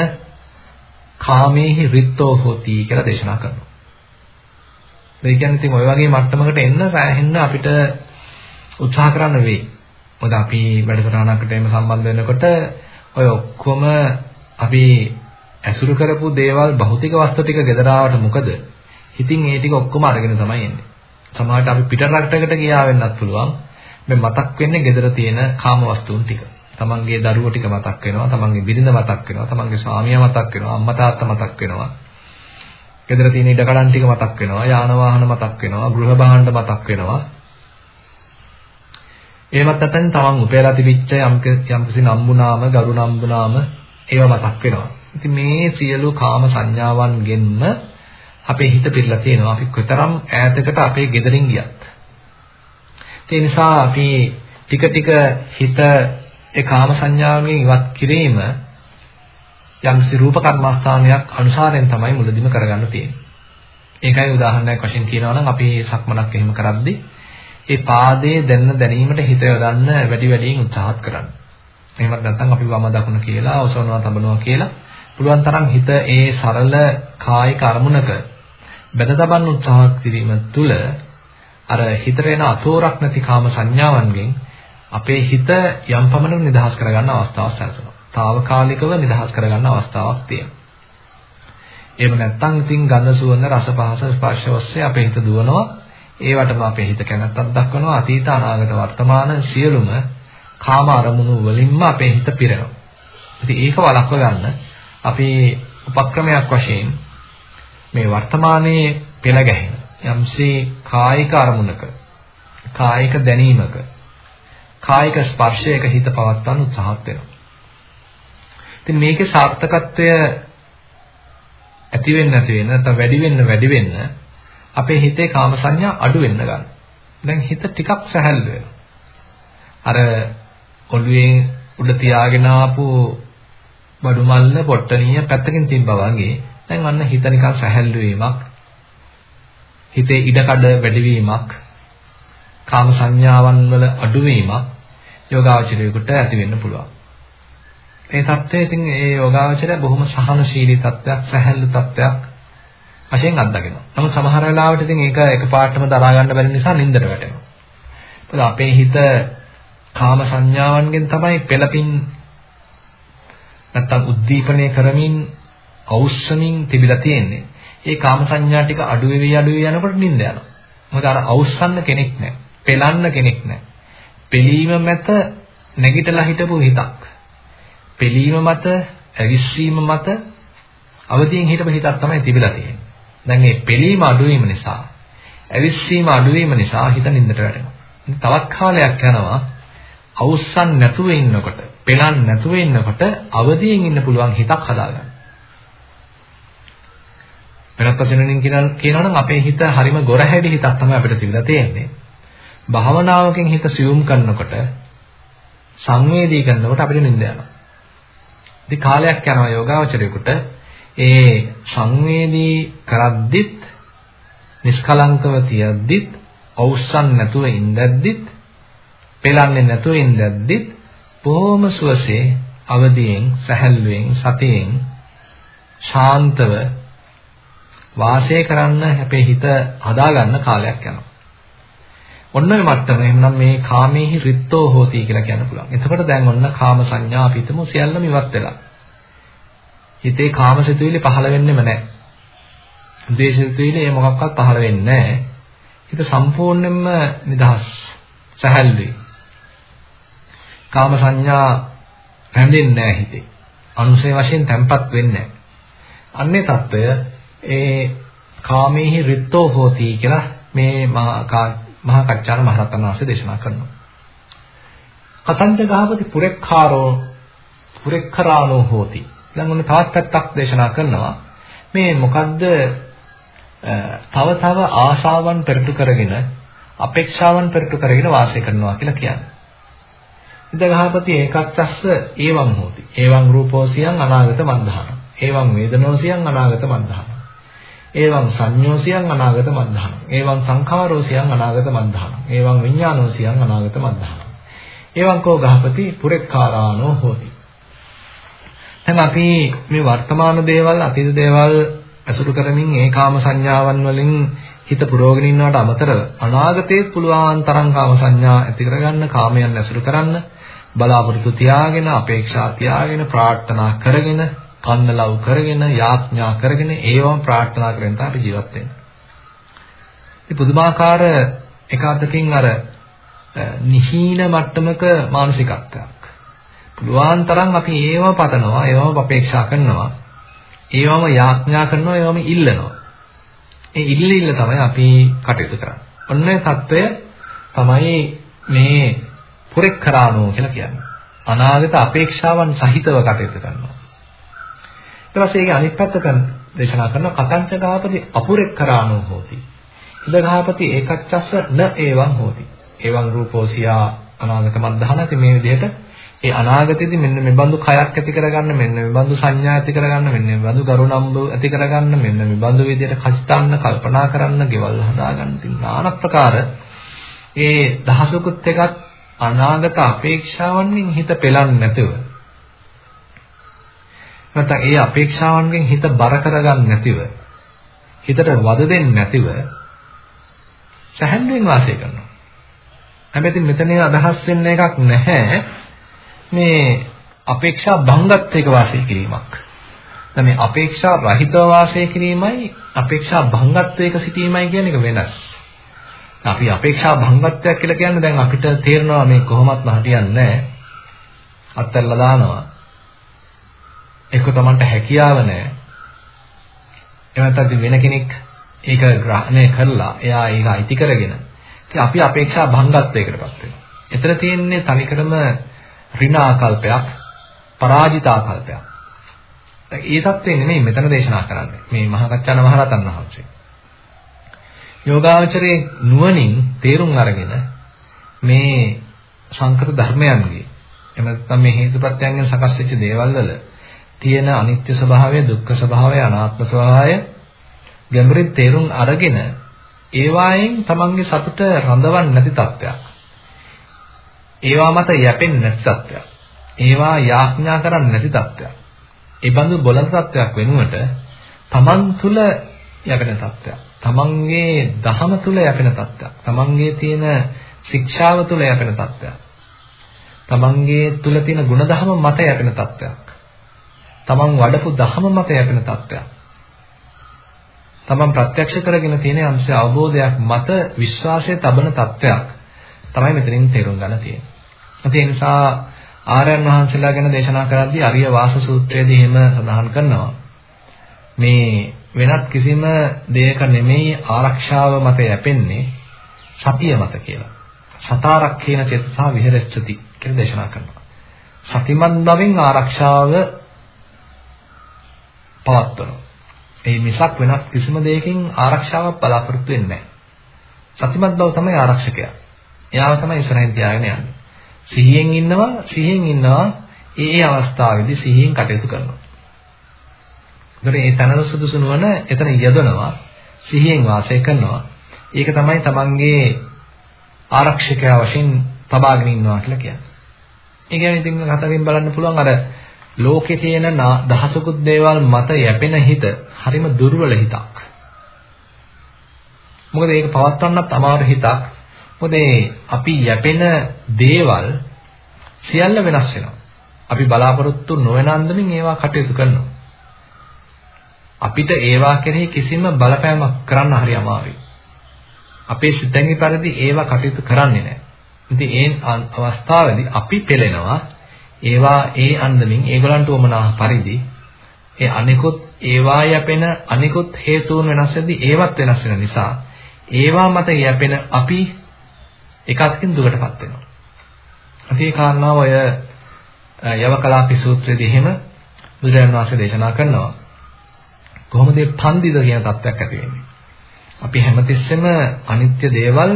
කාමේහි රිත්තෝ හෝති කියලා දේශනා කරනවා. ඒ කියන්නේ ඉතින් ওই වගේ මට්ටමකට එන්න සෑහෙන්න අපිට උත්සාහ කරන්න වෙයි. මොකද අපි වැඩසටහනකට එම සම්බන්ධ වෙනකොට ඔය ඔක්කොම අපි ඇසුරු කරපු දේවල් භෞතික වස්තු ටික ගෙදරාවට මොකද? ඉතින් ඒ ටික ඔක්කොම අරගෙන තමයි එන්නේ. සමහරවිට අපි පිට රටකට ගියා වෙන්නත් පුළුවන්. මේ මතක් වෙන්නේ ගෙදර තියෙන කාම වස්තුන් ටික. තමන්ගේ දරුවෝ ටික මතක් වෙනවා, තමන්ගේ බිරිඳ මතක් වෙනවා, තමන්ගේ ස්වාමියා මතක් වෙනවා, අම්මා තාත්තා මතක් වෙනවා. ගෙදර තියෙන ඉඩකඩම් ටික මතක් වෙනවා, යාන වාහන මතක් වෙනවා, ගෘහ භාණ්ඩ මතක් වෙනවා. එහෙමත් නැත්නම් තමන් උපයලා තිබිච්ච යම් යම්කිසි නම්බුනාම, ගරු නම්බුනාම ඒවා මතක් වෙනවා. ඉතින් මේ සියලු කාම සංඥාවන්ගෙන්ම අපේ හිත පිරලා තියෙනවා. අපි කොතරම් ඈතකට අපේ ගෙදරින් ගියත්. ඒ නිසා අපි ටික ටික හිත ඒ කාම සංඥාවෙන් ඉවත් කිරීම යම්සි රූප කර්මස්ථානයක් අනුසාරයෙන් තමයි මුලදිම කරගන්න තියෙන්නේ. ඒකයි උදාහරණයක් වශයෙන් කියනවා නම් අපි සක්මනක් එහෙම කරද්දී ඒ පාදයේ දැනන දැනීමට හිත යොදන්න වැඩි වැඩියෙන් උත්සාහත් කරන්න. එහෙමත් නැත්නම් අපි වම දකුණ කියලා ඔසවනවා තබනවා කියලා පුළුවන් තරම් හිත ඒ සරල කායික අරමුණක බැඳ තබන්න උත්සාහ කිරීම තුළ අර හිතට එන අතෝරක් නැති කාම සංඥාවන්ගෙන් අපේ හිත යම් පමණක නිදහස් කරගන්න අවස්ථාවක් සැලසෙනවා. తాවකාලිකව නිදහස් කරගන්න අවස්ථාවක් තියෙනවා. එහෙම නැත්නම් ඉතින් ගඳ සුවඳ රස පහස ස්පර්ශ ඔස්සේ අපේ හිත දුවනවා. ඒවටම අපේ හිත කැමැත්තක් දක්වනවා. අතීත අනාගත වර්තමාන සියලුම කාම අරමුණු වලින්ම අපේ හිත පිරෙනවා. ඉතින් ඒක වළක්ව ගන්න අපි උපක්‍රමයක් වශයෙන් මේ වර්තමානයේ පෙළ ගැහෙන යම්සේ කායික අරමුණක කායික දැනීමක කායික ස්පර්ශයක හිත පවත්වන්න උත්සාහත් වෙනවා. ඉතින් මේකේ සාර්ථකත්වය ඇති වෙන්න නැති වෙන්න නැත්නම් වැඩි වෙන්න වැඩි වෙන්න අපේ හිතේ කාම සංඥා අඩු වෙන්න ගන්නවා. දැන් හිත ටිකක් සැහැල්ලු වෙනවා. අර ඔළුවේ උඩ තියාගෙන ආපු බඩු මල්ල පොට්ටනිය පැත්තකින් තිබ්බා වගේ දැන් අන්න හිත නිකන් සැහැල්ලු වීමක් හිතේ ඉඩකඩ වැඩිවීමක් කාම සංඥාවන් වල අඩුවීමක් යෝගාවචරයෙකුට ඇති වෙන්න පුළුවන්. මේ தත්ත්වය ඉතින් ඒ යෝගාවචරය බොහොම සහනශීලී තත්ත්වයක්, සැහැල්ලු තත්ත්වයක් වශයෙන් අත්දකිනවා. නමුත් සමහර වෙලාවට ඉතින් ඒක එකපාරටම දරා ගන්න බැරි නිසා නින්දට වැටෙනවා. මොකද අපේ හිත කාම සංඥාවන්ගෙන් තමයි පෙළපින් නැත්තම් උද්දීපනය කරමින් අවුස්සමින් තිබිලා තියෙන්නේ. ඒ කාම සංඥා ටික අඩු වෙවි අඩු වෙවි යනකොට නිින්ද යනවා. මොකද අර අවුස්සන්න කෙනෙක් නැහැ. පෙලන්න කෙනෙක් නැහැ. පෙලීම මත නැගිටලා හිටපු හිතක්. පෙලීම මත, ඇවිස්සීම මත අවදියෙන් හිටපු හිතක් තමයි තිබිලා තියෙන්නේ. දැන් මේ පෙලීම අඩුවීම නිසා, ඇවිස්සීම අඩුවීම නිසා හිත නින්දට වැටෙනවා. තවත් කාලයක් යනවා අවුස්සන් නැතුව ඉන්නකොට, පෙලන් නැතුව ඉන්නකොට අවදියෙන් ඉන්න පුළුවන් හිතක් හදාගන්න. වෙනත් වචනෙන් කියනවා නම් අපේ හිත හරිම ගොරහැඩි හිතක් තමයි අපිට තිබිලා තියෙන්නේ. භාවනාවකින් හිත සියුම් කරනකොට සංවේදී කරනකොට අපිට නිින්ද යනවා. ඉතින් කාලයක් යනවා යෝගාවචරයෙකුට ඒ සංවේදී කරද්දිත් නිෂ්කලංකව තියද්දිත් අවුස්සන් නැතුව ඉඳද්දිත් පෙලන්නේ නැතුව ඉඳද්දිත් බොහොම සුවසේ අවදියෙන් සැහැල්ලුවෙන් සතියෙන් ශාන්තව වාසය කරන්න අපේ හිත හදාගන්න කාලයක් යනවා. ඔන්න ඔය මට්ටම එහෙනම් මේ කාමේහි රිත්තෝ හෝති කියලා කියන්න පුළුවන්. එතකොට දැන් ඔන්න කාම සංඥා අපි හිතමු සියල්ලම ඉවත් වෙලා. හිතේ කාමසිතුවිලි පහළ වෙන්නෙම නැහැ. ද්වේෂසිතුවිලි ඒ මොකක්වත් පහළ වෙන්නේ නැහැ. හිත සම්පූර්ණයෙන්ම නිදහස්. සැහැල්ලුයි. කාම සංඥා රැඳෙන්නේ නැහැ හිතේ. අනුසය වශයෙන් තැම්පත් වෙන්නේ අන්නේ తত্ত্বය ඒ කාමේහි රිත්තෝ හෝති කියලා මේ මහා කච්චාන මහරතන වාසේ දේශනා කරනවා. කතංජ ගහපති පුරෙක්ඛාරෝ පුරෙක්ඛරාණෝ හෝති දැන් ඔන්න තවත් පැත්තක් දේශනා කරනවා. මේ මොකද්ද තව තව ආශාවන් පෙරටු කරගෙන අපේක්ෂාවන් පෙරටු කරගෙන වාසය කරනවා කියලා කියන්නේ. ඉදගහපති ඒකච්චස්ස ඒවං හෝති. ඒවං රූපෝසියං අනාගත මන්දහන. ඒවං වේදනෝසියං අනාගත මන්දහන. ඒවං සංඤෝසියං අනාගත මන්දහන. ඒවං සංඛාරෝසියං අනාගත මන්දහන. ඒවං විඥානෝසියං අනාගත මන්දහන. ඒවං කෝ ගහපති පුරෙක්ඛාරානෝ හෝති. දැන් අපි මේ වර්තමාන දේවල් අතීත දේවල් අසුරු කරමින් ඒකාම සංඥාවන් වලින් හිත පුරවගෙන ඉන්නවට අමතරව අනාගතයේ පුළුවන් තරම් කාම සංඥා ඇති කරගන්න කාමයන් ඇසුරු කරන්න බලාපොරොත්තු තියාගෙන අපේක්ෂා තියාගෙන ප්‍රාර්ථනා කරගෙන කන්නලව් කරගෙන යාඥා කරගෙන ඒවම ප්‍රාර්ථනා කරගෙන තමයි ජීවත් වෙන්නේ. මේ පුදුමාකාර එක අතකින් අර නිහීන මට්ටමක මානසිකත්වයක්. පුළුවන් තරම් අපි ඒව පතනවා, ඒවම අපේක්ෂා කරනවා. ඒවම යාඥා කරනවා, ඒවම ඉල්ලනවා. ඒ ඉල්ල ඉල්ල තමයි අපි කටයුතු කරන්නේ. ඔන්නේ සත්වය තමයි මේ පුරෙක් කරානෝ කියලා කියන්නේ. අනාගත අපේක්ෂාවන් සහිතව කටයුතු කරනවා. ඊට පස්සේ ඒකේ අනිත් පැත්ත කරන දේශනා කරන කතංච ගාපති අපුරෙක් කරානෝ හෝති. ඉදඝාපති ඒකච්චස්ස න ඒවං හෝති. ඒවං රූපෝසියා අනාගත මන්දහනති මේ විදිහට ඒ අනාගතයේදී මෙන්න මේ බඳු කයක් ඇති කරගන්න මෙන්න මේ බඳු සංඥා ඇති කරගන්න මෙන්න මේ බඳු ගරුණම්බ ඇති කරගන්න මෙන්න මේ බඳු විදිහට කචිතන්න කල්පනා කරන්න ගෙවල් හදාගන්න තියෙන নানা ප්‍රකාර ඒ දහසකුත් එකත් අනාගත අපේක්ෂාවන්ගෙන් හිත පෙළන්නේ නැතුව නැත්නම් ඒ අපේක්ෂාවන්ගෙන් හිත බර කරගන්න නැතිව හිතට වද දෙන්නේ නැතිව සැහැල්ලුවෙන් වාසය කරනවා. හැබැයි මෙතන අදහස් වෙන්න එකක් නැහැ. මේ අපේක්ෂා භංගත්වයක වාසය කිරීමක්. දැන් මේ අපේක්ෂා රහිතව වාසය කිරීමයි අපේක්ෂා භංගත්වයක සිටීමයි කියන එක වෙනස්. අපි අපේක්ෂා භංගත්වයක් කියලා කියන්නේ දැන් අපිට තේරෙනවා මේ කොහොමත් හරියන්නේ නැහැ. අත්හැරලා දානවා. ඒක තමන්ට හැකියාව නැහැ. එහෙම නැත්නම් වෙන කෙනෙක් ඒක ග්‍රහණය කරලා එයා ඒක අයිති කරගෙන ඉතින් අපි අපේක්ෂා භංගත්වයකටපත් වෙනවා. එතන තියෙන්නේ තනිකරම ඍණාකල්පයක් පරාජිතාකල්පයක්. ඒ தත්ත්වෙ නෙමෙයි මෙතන දේශනා කරන්නේ. මේ මහකච්චාන මහරතන් වහන්සේ. යෝගාවචරයේ නුවණින් තේරුම් අරගෙන මේ සංකත ධර්මයන්ගේ එහෙම නැත්නම් මේ හේතුප්‍රත්‍යයන්ගෙන් සකස් වෙච්ච දේවල් වල තියෙන අනිත්‍ය ස්වභාවය, දුක්ඛ ස්වභාවය, අනාත්ම ස්වභාවය ගැඹුරින් තේරුම් අරගෙන ඒවායෙන් තමන්ගේ සතුට රඳවන්නේ නැති තත්ත්වයක්. ඒවා මත යැපෙන්නේ නැති තත්ත්වයක්. ඒවා යාඥා කරන්නේ නැති තත්ත්වයක්. ඒ බඳු බොළඳ තත්ත්වයක් වෙනුවට තමන් තුල යැපෙන තත්ත්වයක්. තමන්ගේ දහම තුල යැපෙන තත්ත්වයක්. තමන්ගේ තියෙන ශික්ෂාව තුල යැපෙන තත්ත්වයක්. තමන්ගේ තුල තියෙන ಗುಣධර්ම මත යැපෙන තත්ත්වයක්. තමන් වඩපු දහම මත යැපෙන තත්ත්වයක්. තමන් ප්‍රත්‍යක්ෂ කරගෙන තියෙන යම්සේ අවබෝධයක් මත විශ්වාසය තබන තත්ත්වයක් තමයි මෙතනින් තේරුම් ගන්න තියෙන්නේ. ඒ නිසා ආර්යයන් වහන්සේලා ගැන දේශනා කරද්දී අරිය වාස සූත්‍රයේදී එහෙම සඳහන් කරනවා. මේ වෙනත් කිසිම දෙයක නෙමෙයි ආරක්ෂාව මත යැපෙන්නේ සතිය මත කියලා. සතාරක්ඛේන චේතසා විහෙරච්ඡති කියලා දේශනා කරනවා. සතිමත් බවින් ආරක්ෂාව පවත්වනවා. ඒ මිසක් වෙනත් කිසිම දෙයකින් ආරක්ෂාවක් බලාපොරොත්තු වෙන්නේ නැහැ. සතිමත් බව තමයි ආරක්ෂකයා. එයාව තමයි ඉස්සරහින් තියාගෙන යන්නේ. සිහියෙන් ඉන්නවා සිහියෙන් ඉන්නවා ඒ ඒ අවස්ථාවේදී සිහියෙන් කටයුතු කරනවා. ඒතර ඒ තනන සුදුසු නොවන එතන යදනවා සිහියෙන් වාසය කරනවා. ඒක තමයි තමන්ගේ ආරක්ෂකයා වශයෙන් තබාගෙන ඉන්නවා කියලා කියන්නේ. ඒ කියන්නේ ඉතින් හතරින් බලන්න පුළුවන් අර ලෝකේ තියෙන දහසකුත් දේවල් මත යැපෙන හිත හරිම දුර්වල හිතක්. මොකද ඒක පවත්වන්නත් අමාරු හිතක්. මොකද අපි යැපෙන දේවල් සියල්ල වෙනස් වෙනවා. අපි බලාපොරොත්තු නොවන අන්දමින් ඒවා කටයුතු කරනවා. අපිට ඒවා කෙරෙහි කිසිම බලපෑමක් කරන්න හරි අමාරුයි. අපේ සිතෙන්ගේ පරිදි ඒවා කටයුතු කරන්නේ නැහැ. ඉතින් ඒ අවස්ථාවේදී අපි පෙළෙනවා ඒවා ඒ අන්දමින් ඒගොල්ලන්ට උමනා පරිදි ඒ අනිකුත් ඒවා යැපෙන අනිකුත් හේතුන් වෙනස් වෙද්දී ඒවත් වෙනස් වෙන නිසා ඒවා මත යැපෙන අපි එකකින් දුකටපත් වෙනවා. අතේ කාරණාව ඔය යවකලාපි සූත්‍රයේදී එහෙම බුදුරජාණන් වහන්සේ දේශනා කරනවා. කොහොමද මේ පන්දිද කියන තත්ත්වයක් ඇති වෙන්නේ? අපි හැමතිස්සෙම අනිත්‍ය දේවල්,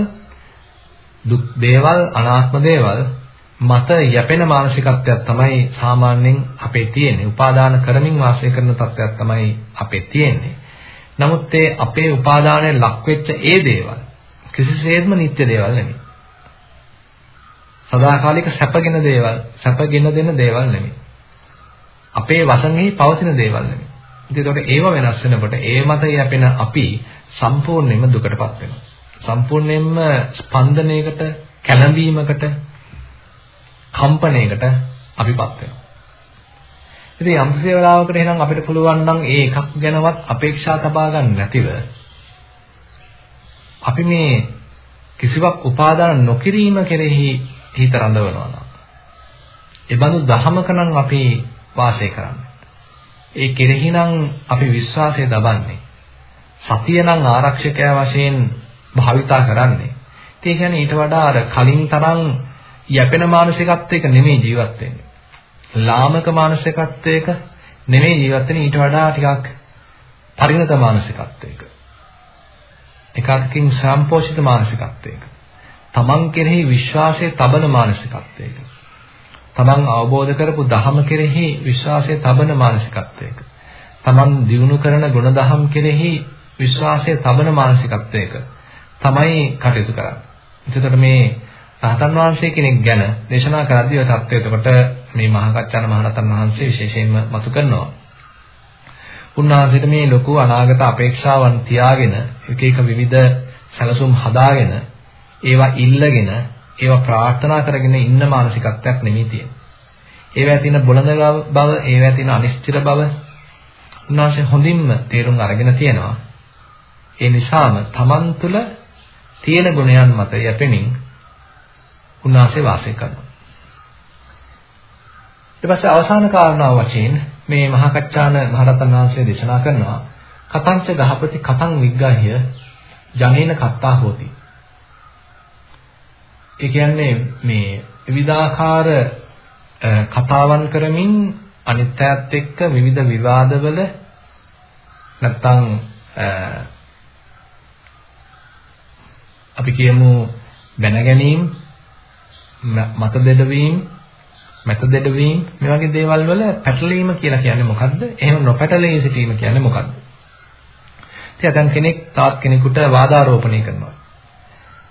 දුක් දේවල්, අනාත්ම දේවල් මත යැපෙන මානසිකත්වයක් තමයි සාමාන්‍යයෙන් අපේ තියෙන්නේ. උපාදාන කරමින් වාසය කරන තත්ත්වයක් තමයි අපේ තියෙන්නේ. නමුත් ඒ අපේ උපාදානයේ ලක් වෙච්ච ඒ දේවල් කිසිසේත්ම නිත්‍ය දේවල් නෙමෙයි. සදාකාලික සැපගෙන දේවල්, සැපගෙන දෙන දේවල් නෙමෙයි. අපේ වසඟෙහි පවතින දේවල් නෙමෙයි. ඉතින් ඒකට ඒව වෙනස් වෙනකොට ඒ මත යැපෙන අපි සම්පූර්ණයෙන්ම දුකටපත් වෙනවා. සම්පූර්ණයෙන්ම ස්පන්දනයකට, කැළඹීමකට, කම්පණයකට අපිපත් වෙනවා. ඉතින් යම් කිසි වෙලාවකට එහෙනම් අපිට පුළුවන් නම් ඒ එකක් ගැනවත් අපේක්ෂා තබා ගන්න නැතිව අපි මේ කිසිවක් උපාදාන නොකිරීම කෙරෙහි හිත රඳවනවා නම් ඒ බඳු දහමක නම් අපි වාසය කරන්නේ. ඒ කෙරෙහි නම් අපි විශ්වාසය දබන්නේ. සතිය නම් ආරක්ෂකයා වශයෙන් භාවිතා කරන්නේ. ඒ කියන්නේ ඊට වඩා අර කලින් තරම් යැපෙන මානසිකත්වයක නෙමෙයි ජීවත් වෙන්නේ. ලාමක මානසිකත්වයක නෙමෙයි ජීවත් වෙන්නේ ඊට වඩා ටිකක් පරිණත මානසිකත්වයක. එකකින් සම්පෝෂිත මානසිකත්වයක. තමන් කෙරෙහි විශ්වාසය තබන මානසිකත්වයක. තමන් අවබෝධ කරපු ධහම කෙරෙහි විශ්වාසය තබන මානසිකත්වයක. තමන් දිනු කරන ගුණධම් කෙරෙහි විශ්වාසය තබන මානසිකත්වයක තමයි කටයුතු කරන්නේ. එතකොට මේ රහතන් වහන්සේ කෙනෙක් ගැන දේශනා කරද්දී ඔය தත්ත්වය එතකොට මේ මහාකච්චාන මහරහතන් වහන්සේ විශේෂයෙන්ම මතු කරනවා. උන්වහන්සේට මේ ලොකු අනාගත අපේක්ෂාවන් තියාගෙන එක එක විවිධ සැලසුම් හදාගෙන ඒවා ඉල්ලගෙන ඒවා ප්‍රාර්ථනා කරගෙන ඉන්න මානසිකත්වයක් නෙමෙයි තියෙන්නේ. ඒවා තියෙන බොළඳ බව, ඒවා තියෙන අනිශ්චිත බව උන්වහන්සේ හොඳින්ම තේරුම් අරගෙන තියෙනවා. ඒ නිසාම තමන් තුළ තියෙන ගුණයන් මත යැපෙමින් උන්වහන්සේ වාසය කරනවා. ඊට පස්සේ අවසාන කාරණාව වශයෙන් මේ මහා කච්චාන මහරතන් වහන්සේ දේශනා කරනවා කතංච ගහපති කතං විග්ගහ්‍ය ජනේන කත්තා හෝති ඒ කියන්නේ මේ විවිධාකාර කතාවන් කරමින් අනිත්‍යයත් එක්ක විවිධ විවාදවල නැත්තම් අපි කියමු බැන ගැනීම මත දෙඩවීම මත දෙඩවීම මේ වගේ දේවල් වල පැටලීම කියලා කියන්නේ මොකද්ද? එහෙම නොපැටලී සිටීම කියන්නේ මොකද්ද? ඉතින් දැන් කෙනෙක් තාත් කෙනෙකුට වාදාරෝපණය කරනවා.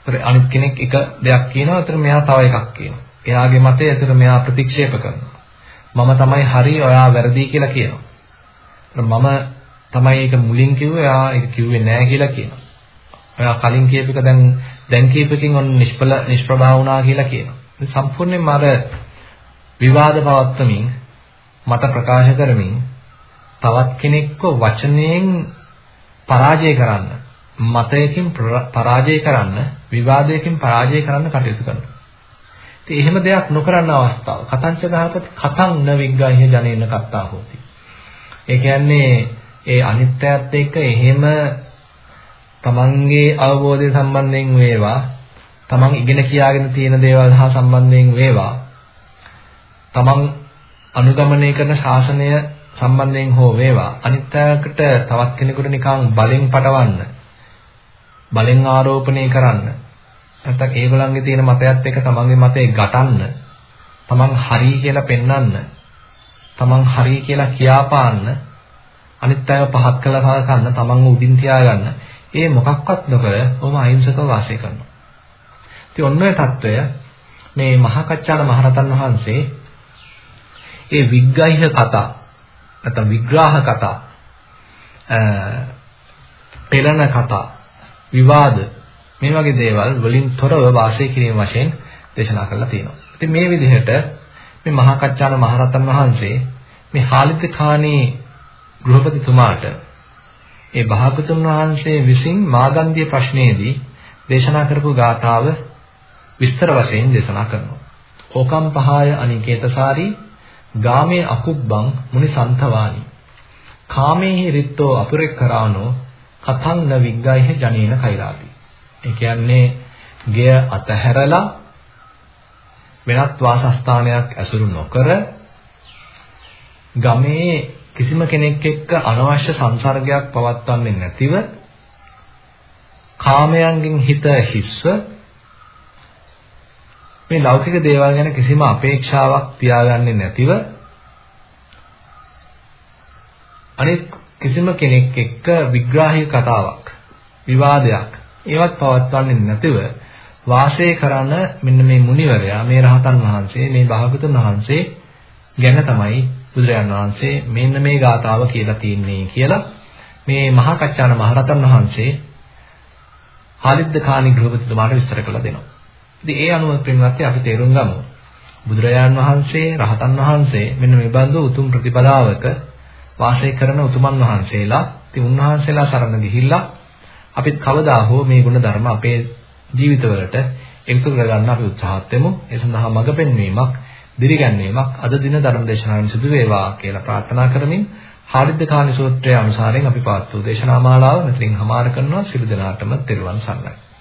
ඒතර අනිත් කෙනෙක් එක දෙයක් කියනවා ඒතර මෙයා තව එකක් කියනවා. එයාගේ මතය ඒතර මෙයා ප්‍රතික්ෂේප කරනවා. මම තමයි හරි ඔයා වැරදි කියලා කියනවා. මම තමයි ඒක මුලින් කිව්වේ එයා ඒක කිව්වේ නෑ කියලා කියනවා. ඔයා කලින් කියප එක දැන් දැන් කියපකින් ඔන්න නිෂ්පල නිෂ්ප්‍රභා වුණා කියලා කියනවා. සම්පූර්ණයෙන්ම අර විවාද පවත්වමින් මත ප්‍රකාශ කරමින් තවත් කෙනෙක්ව වචනයෙන් පරාජය කරන්න මතයකින් පරාජය කරන්න විවාදයකින් පරාජය කරන්න කටයුතු කරනවා. ඉතින් එහෙම දෙයක් නොකරන අවස්ථාව කතංච ගහපති කතං න විග්ගාහ්‍ය ජනේන කත්තා හොති. ඒ කියන්නේ ඒ අනිත්‍යයත් එක්ක එහෙම තමන්ගේ අවබෝධය සම්බන්ධයෙන් වේවා තමන් ඉගෙන කියාගෙන තියෙන දේවල් හා සම්බන්ධයෙන් වේවා තමන් අනුගමනය කරන ශාසනය සම්බන්ධයෙන් හෝ වේවා අනිත්‍යයකට තවත් කෙනෙකුට නිකන් බලෙන් පටවන්න බලෙන් ආරෝපණය කරන්න. නැත්තම් ඒගොල්ලන්ගේ තියෙන මතයත් එක්ක තමන්ගේ මතේ ගටන්න. තමන් හරි කියලා පෙන්වන්න තමන් හරි කියලා කියාපාන්න. අනිත් අය පහත් කළා සලකන්න තමන්ව උඩින් තියාගන්න. ඒ මොකක්වත් නොකර ඔහම අහිංසකව වාසය කරනවා. ඉතින් ඔන්න ඔය తত্ত্বය මේ මහා කච්චාණ මහරතන් වහන්සේ ඒ විග්ගයිහ කතා නැත්නම් විග්‍රහ කතා පෙළන කතා විවාද මේ වගේ දේවල් වලින් තොරව වාසය කිරීම වශයෙන් දේශනා කරලා තියෙනවා. ඉතින් මේ විදිහට මේ මහා කච්චාන මහරහතන් වහන්සේ මේ හාලිතකාණී ගෘහපතිතුමාට ඒ භාගතුන් වහන්සේ විසින් මාගන්ධිය ප්‍රශ්නයේදී දේශනා කරපු ගාථාව විස්තර වශයෙන් දේශනා කරනවා. ඕකම් පහය අනිකේතසාරී ගාමේ අකුබ්බං මුනි සන්තවානි කාමේහි රිත්තෝ අපුරෙක්කරානෝ කතං න විග්ගයිහ ජනේන කෛරාපි. ඒ කියන්නේ ගෙය අතහැරලා වෙනත් වාසස්ථානයක් ඇසුරු නොකර ගමේ කිසිම කෙනෙක් එක්ක අනවශ්‍ය සංසර්ගයක් පවත්වන්නේ නැතිව කාමයන්ගෙන් හිත හිස්ව මේ ලෞකික දේවල් ගැන කිසිම අපේක්ෂාවක් තියාගන්නේ නැතිව අනිත් කිසිම කෙනෙක් එක්ක විග්‍රාහී කතාවක් විවාදයක් ඒවත් පවත්වන්නේ නැතිව වාසය කරන මෙන්න මේ මුනිවරයා මේ රහතන් වහන්සේ මේ භාගතුන් වහන්සේ ගැන තමයි බුදුරජාන් වහන්සේ මෙන්න මේ ගාතාව කියලා තින්නේ කියලා මේ මහා කච්චාන මහරහතන් වහන්සේ හාලිද්ද කාණි ගෘහපතිතුමාට විස්තර කළා දෙනවා. ඉතින් ඒ අනුව පින්වත්නි අපි තේරුම් ගමු. බුදුරජාන් වහන්සේ රහතන් වහන්සේ මෙන්න මේ බඳු උතුම් ප්‍රතිපදාවක වාසය කරන උතුමන් වහන්සේලා ඉතින් උන්වහන්සේලා සරණ ගිහිල්ලා අපිත් කවදා හෝ මේ ගුණ ධර්ම අපේ ජීවිතවලට එකතු කරගන්න අපි උත්සාහත් වෙමු. ඒ සඳහා මඟ පෙන්වීමක්, දිරිගැන්වීමක් අද දින ධර්ම දේශනාවෙන් සිදු වේවා කියලා ප්‍රාර්ථනා කරමින් හාරිද්දකානි සූත්‍රය අනුසාරයෙන් අපි පාස්තු දේශනා මාලාව මෙතනින් හමාර කරනවා. සිළු දෙනාටම තෙරුවන් සරණයි.